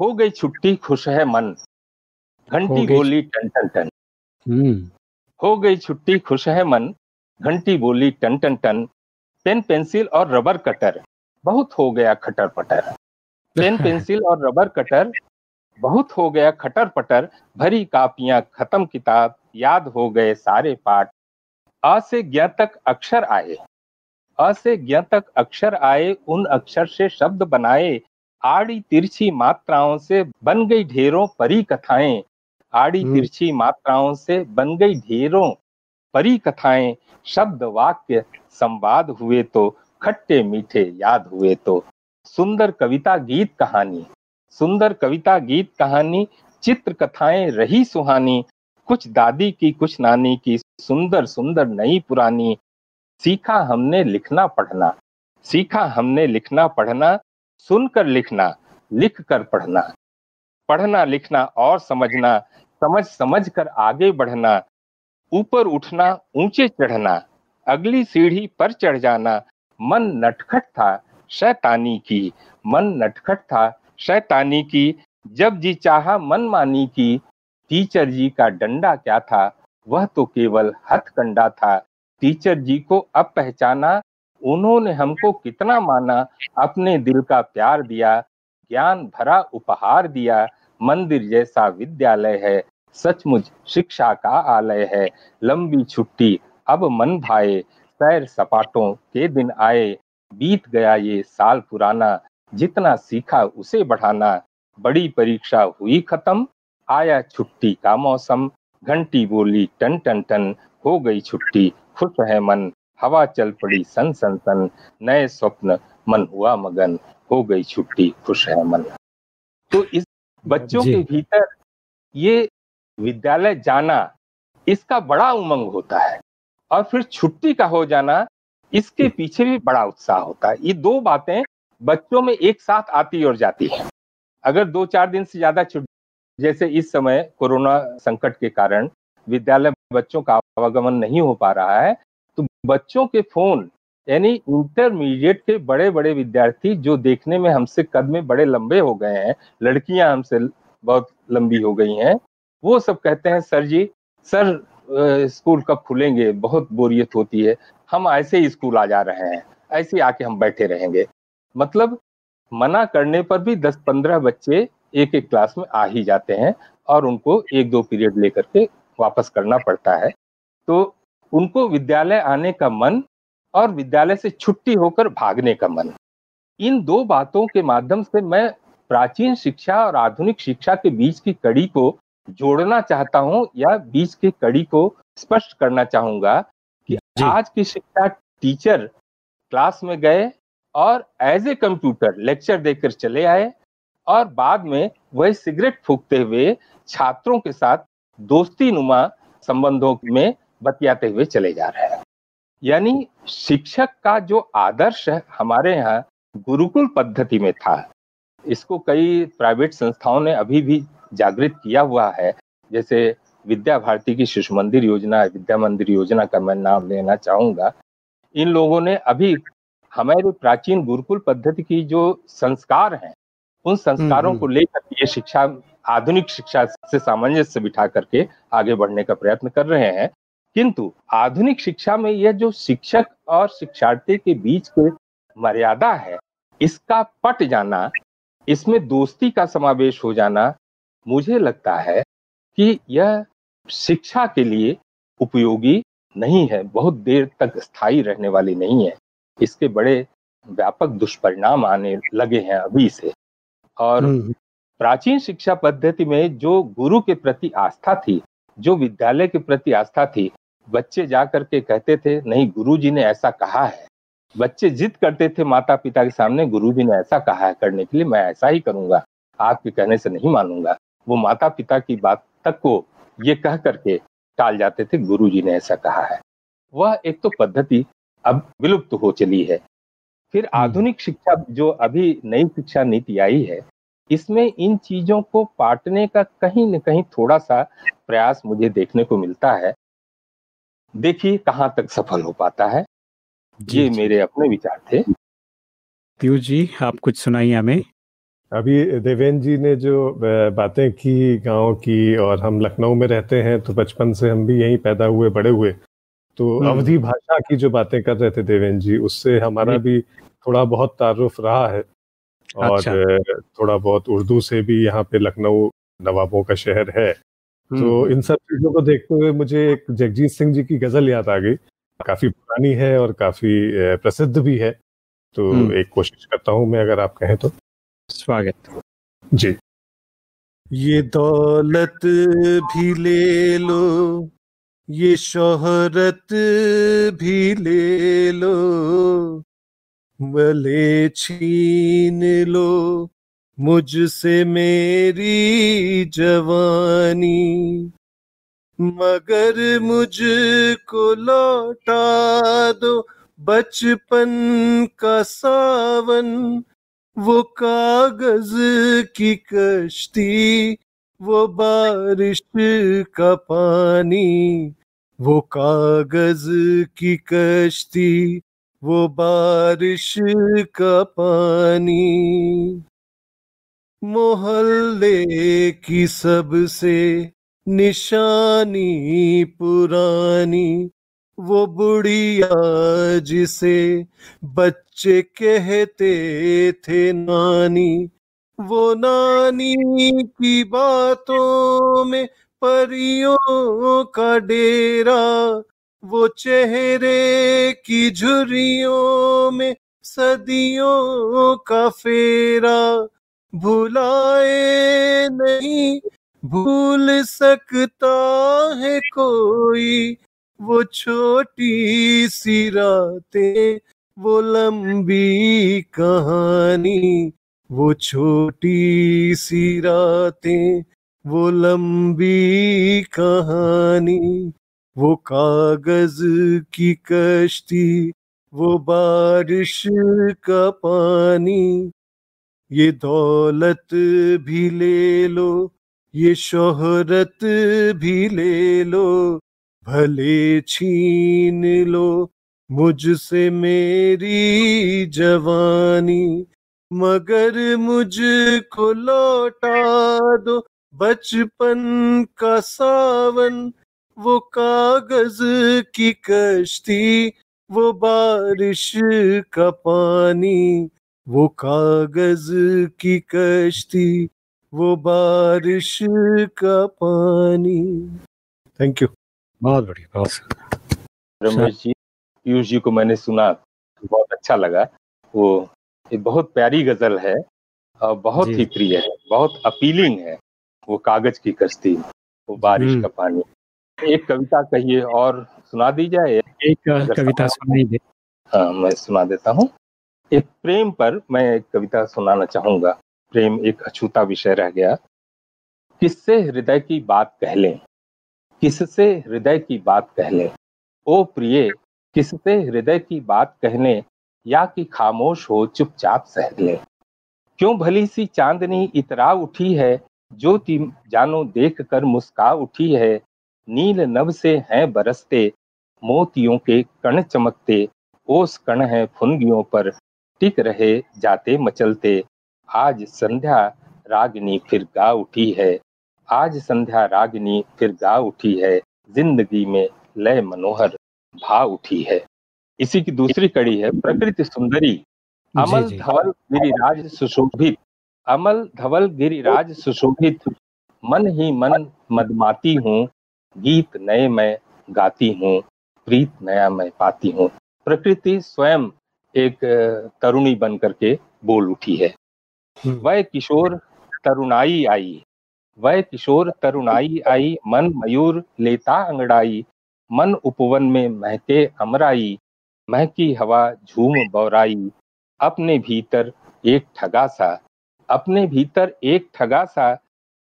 हो गई छुट्टी खुश है मन। घंटी बोली टन टन टन। हो गई छुट्टी खुश है मन। घंटी बोली टन टन टन पेन पेंसिल और रबर कटर। बहुत हो गया खटर पटर पेन पेंसिल और रबर कटर बहुत हो गया खटर पटर भरी कापियाँ खत्म किताब याद हो गए सारे पाठ। अ से ज्ञ तक अक्षर आए। अ से ज्ञ तक अक्षर आए उन अक्षर से शब्द बनाए। आड़ी तिरछी मात्राओं से बन गई ढेरों परी कथाएँ। आड़ी हम्म। तिरछी मात्राओं से बन गई ढेरों परी कथाएँ शब्द, वाक्य, संवाद हुए तो खट्टे मीठे याद हुए तो। सुंदर कविता गीत कहानी। सुंदर कविता गीत कहानी चित्र कथाएँ रही सुहानी, कुछ दादी की, कुछ नानी की, सुंदर सुंदर नई पुरानी। सीखा हमने लिखना, पढ़ना। सीखा हमने लिखना, पढ़ना। सुनकर लिखना लिख कर पढ़ना। पढ़ना, लिखना और समझना। समझ समझ कर आगे बढ़ना। ऊपर उठना, ऊँचे चढ़ना, अगली सीढ़ी पर चढ़ जाना, मन नटखट था शैतानी की, मन नटखट था शैतानी की, जब जी चाहा मन मानी की, टीचर जी का डंडा क्या था, वह तो केवल हथकंडा था, टीचर जी को अब पहचाना, उन्होंने हमको कितना माना, अपने दिल का प्यार दिया, ज्ञान भरा उपहार दिया, मंदिर जैसा विद्यालय है सचमुच शिक्षा का आलय है। लंबी छुट्टी अब मन भाए सैर सपाटों के दिन आए। बीत गया ये साल पुराना जितना सीखा उसे बढ़ाना। बड़ी परीक्षा हुई खत्म आया छुट्टी का मौसम। घंटी बोली टन टन टन हो गई छुट्टी खुश है मन। हवा चल पड़ी सन सन सन नए स्वप्न मन हुआ मगन हो गई छुट्टी खुश है मन। तो इस बच्चों के भीतर ये विद्यालय जाना इसका बड़ा उमंग होता है। और फिर छुट्टी का हो जाना इसके पीछे भी बड़ा उत्साह होता है। ये दो बातें बच्चों में एक साथ आती और जाती है। अगर दो चार दिन से ज़्यादा छुट्टी जैसे इस समय कोरोना संकट के कारण विद्यालय बच्चों का आवागमन नहीं हो पा रहा है तो बच्चों के फ़ोन यानी इंटरमीडिएट के बड़े बड़े विद्यार्थी जो देखने में हमसे कद में बड़े लंबे हो गए हैं, लड़कियाँ हमसे बहुत लंबी हो गई हैं वो सब कहते हैं, सर जी, सर स्कूल कब खुलेंगे? बहुत बोरियत होती है। हम ऐसे ही स्कूल आ जा रहे हैं। ऐसे आके हम बैठे रहेंगे। मतलब मना करने पर भी 10-15 बच्चे एक एक क्लास में आ ही जाते हैं और उनको एक दो पीरियड लेकर के वापस करना पड़ता है। तो उनको विद्यालय आने का मन और विद्यालय से छुट्टी होकर भागने का मन। इन दो बातों के माध्यम से मैं प्राचीन शिक्षा और आधुनिक शिक्षा के बीच की कड़ी को जोड़ना चाहता हूँ या बीच की कड़ी को स्पष्ट करना चाहूँगा कि आज की शिक्षा टीचर क्लास में गए और एज ए कंप्यूटर लेक्चर देकर चले आए और बाद में वही सिगरेट फूकते हुए छात्रों के साथ दोस्ती नुमा संबंधों में बतियाते हुए चले जा रहे हैं। यानी शिक्षक का जो आदर्श है हमारे यहाँ गुरुकुल पद्धति में था। इसको कई प्राइवेट संस्थाओं ने अभी भी जागृत किया हुआ है। जैसे विद्या भारती की शिशु मंदिर योजना विद्या मंदिर योजना का मैं नाम लेना चाहूँगा। इन लोगों ने अभी हमारे प्राचीन गुरुकुल पद्धति की जो संस्कार हैं उन संस्कारों हम्म, को हम्म। लेकर ये शिक्षा आधुनिक शिक्षा से सामंजस्य बिठा करके आगे बढ़ने का प्रयत्न कर रहे हैं। किंतु आधुनिक शिक्षा में यह जो शिक्षक और शिक्षार्थी के बीच के मर्यादा है इसका पट जाना इसमें दोस्ती का समावेश हो जाना मुझे लगता है कि यह शिक्षा के लिए उपयोगी नहीं है बहुत देर तक स्थायी रहने वाली नहीं है। इसके बड़े व्यापक दुष्परिणाम आने लगे हैं अभी से। और हम्म, हम्म। प्राचीन शिक्षा पद्धति में जो गुरु के प्रति आस्था थी जो विद्यालय के प्रति आस्था थी बच्चे जा करके कहते थे नहीं गुरु जी ने ऐसा कहा है। बच्चे जिद करते थे माता पिता के सामने गुरु जी ने ऐसा कहा है करने के लिए मैं ऐसा ही करूँगा। आपके कहने से नहीं मानूँगा। वो माता पिता की बात तक को ये कह करके टाल जाते थे गुरु जी ने ऐसा कहा है। वह एक तो पद्धति अब विलुप्त हो चली है। फिर हम्म। आधुनिक शिक्षा जो अभी नई शिक्षा नीति आई है इसमें इन चीज़ों को पाटने का कहीं न कहीं थोड़ा सा प्रयास मुझे देखने को मिलता है। देखिए कहाँ तक सफल हो पाता है। ये मेरे अपने विचार थे। पीयूष जी आप कुछ सुनाइए हमें। अभी देवेंद्र जी ने जो बातें की गाँव की और हम लखनऊ में रहते हैं तो बचपन से हम भी यहीं पैदा हुए बड़े हुए तो हम्म। अवधि भाषा की जो बातें कर रहे थे देवेंद्र जी उससे हमारा भी थोड़ा बहुत तारुफ रहा है और अच्छा। थोड़ा बहुत उर्दू से भी यहाँ पे लखनऊ नवाबों का शहर है तो हम्म। इन सब चीज़ों को देखते हुए मुझे एक जगजीत सिंह जी की गज़ल याद आ गई काफ़ी पुरानी है और काफ़ी प्रसिद्ध भी है तो हम्म। एक कोशिश करता हूँ मैं अगर आप कहें तो स्वागत। जी। ये दौलत भी ले लो ये शोहरत भी ले लो भले छीन लो मुझसे मेरी जवानी मगर मुझको लौटा दो बचपन का सावन वो कागज़ की कश्ती, वो बारिश का पानी, वो कागज़ की कश्ती, वो बारिश का पानी। मोहल्ले की सबसे निशानी पुरानी वो बुढ़िया जिसे बच्चे कहते थे नानी। वो नानी की बातों में परियों का डेरा, वो चेहरे की झुरियों में सदियों का फेरा। भुलाए नहीं, भूल सकता है कोई वो छोटी सी रातें, वो लंबी कहानी, वो छोटी सी रातें, वो लंबी कहानी, वो कागज़ की कश्ती, वो बारिश का पानी। ये दौलत भी ले लो, ये शोहरत भी ले लो भले छीन लो मुझसे मेरी जवानी, मगर मुझको लौटा दो बचपन का सावन। वो कागज़ की कश्ती, वो बारिश का पानी, वो कागज़ की कश्ती, वो बारिश का पानी। थैंक यू बहुत बढ़िया बहुत रमेश जी पीयूष जी को मैंने सुना बहुत अच्छा लगा। वो एक बहुत प्यारी गज़ल है और बहुत ही प्रिय है बहुत अपीलिंग है वो कागज़ की कश्ती वो बारिश हम्म। का पानी। एक कविता कहिए और सुना दी जाए एक कविता सुनाई दे हाँ मैं सुना देता हूँ। एक प्रेम पर मैं एक कविता सुनाना चाहूँगा। प्रेम एक अछूता विषय रह गया। किससे हृदय की बात कह लें? किससे हृदय की बात कह लें ओ प्रिय, किससे हृदय की बात कहने या कि खामोश हो चुपचाप सह ले क्यों भली सी चांदनी इतरा उठी है, जो ती जानो देख कर मुस्का उठी है? नील नभ से हैं बरसते, मोतियों के कण चमकते, ओस कण है फुनगियों पर, टिक रहे जाते मचलते। आज संध्या, रागनी फिर गा उठी है। आज संध्या रागनी फिर गा उठी है ज़िंदगी में लय मनोहर भा उठी है। इसी की दूसरी कड़ी है प्रकृति सुंदरी। अमल धवल गिरिराज सुशोभित। अमल धवल गिरिराज सुशोभित। मन ही मन मदमाती हूँ गीत नए मैं गाती हूँ प्रीत नया मैं पाती हूँ। प्रकृति स्वयं एक तरुणी बन करके बोल उठी है। हम्म। वह किशोर तरुणाई आई। वह किशोर तरुणाई आई, मन मयूर लेता अंगड़ाई, मन उपवन में महके अमराई, महकी हवा झूम बौराई। अपने भीतर एक ठगा सा अपने भीतर एक ठगा सा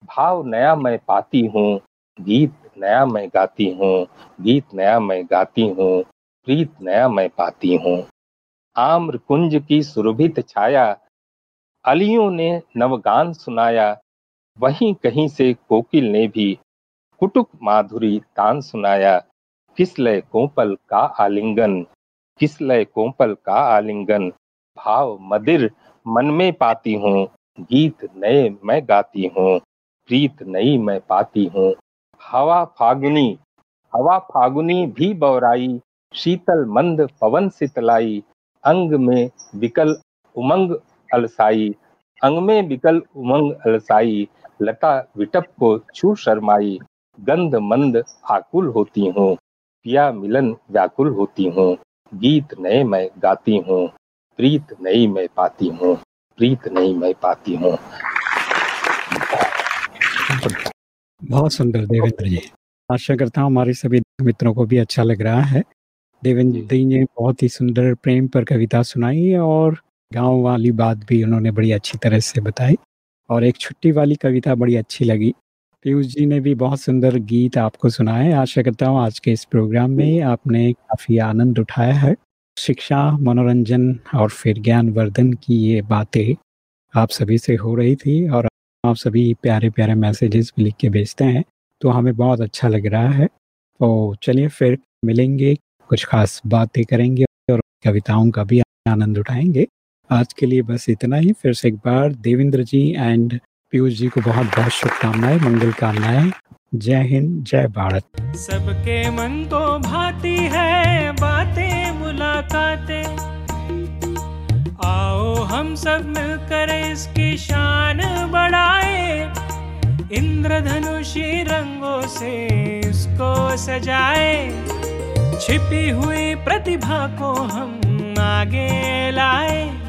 भाव नया मैं पाती हूँ, गीत नया मैं गाती हूँ, गीत नया मैं गाती हूँ, प्रीत नया मैं पाती हूँ। आम्र कुंज की सुरभित छाया, अलियों ने नवगान सुनाया वहीं कहीं से कोकिल ने भी कुटुक माधुरी तान सुनाया, किस लय कोपल का आलिंगन, किस लय कोपल का आलिंगन, भाव मदिर मन में पाती हूँ, गीत नए मैं गाती हूँ, प्रीत नई मैं पाती हूँ, हवा फागुनी हवा फागुनी भी बौराई, शीतल मंद पवन सितलाई, अंग में विकल उमंग अलसाई, अंग में विकल उमंग अलसाई लता विटप को छू शर्माई गंध मंद आकुल होती हूँ पिया मिलन व्याकुल होती हूँ गीत नए मैं गाती हूँ प्रीत नई मैं पाती हूँ प्रीत नई मैं पाती हूँ। बहुत सुंदर देवेंद्र जी। आशा करता हूँ हमारे सभी मित्रों को भी अच्छा लग रहा है। देवेंद्र जी। ने बहुत ही सुंदर प्रेम पर कविता सुनाई और गाँव वाली बात भी उन्होंने बड़ी अच्छी तरह से बताई। और एक छुट्टी वाली कविता बड़ी अच्छी लगी। पीयूष जी ने भी बहुत सुंदर गीत आपको सुनाए। आशा करता हूँ आज के इस प्रोग्राम में आपने काफ़ी आनंद उठाया है। शिक्षा, मनोरंजन और फिर ज्ञान वर्धन की ये बातें आप सभी से हो रही थी और आप सभी प्यारे प्यारे मैसेजेस भी लिख के भेजते हैं तो हमें बहुत अच्छा लग रहा है। तो चलिए फिर मिलेंगे, कुछ खास बातें करेंगे और कविताओं का भी आनंद उठाएँगे। आज के लिए बस इतना ही। फिर से एक बार देवेंद्र जी एंड पीयूष जी को बहुत बहुत शुभकामनाएँ, मंगल कामनाएँ। जय हिंद, जय भारत। सबके मन को भाती है, बातें, मुलाकातें। आओ हम सब मिलकर इसकी शान बढ़ाए। इंद्रधनुषी रंगों से इसको सजाए। छिपी हुई प्रतिभा को हम आगे लाए।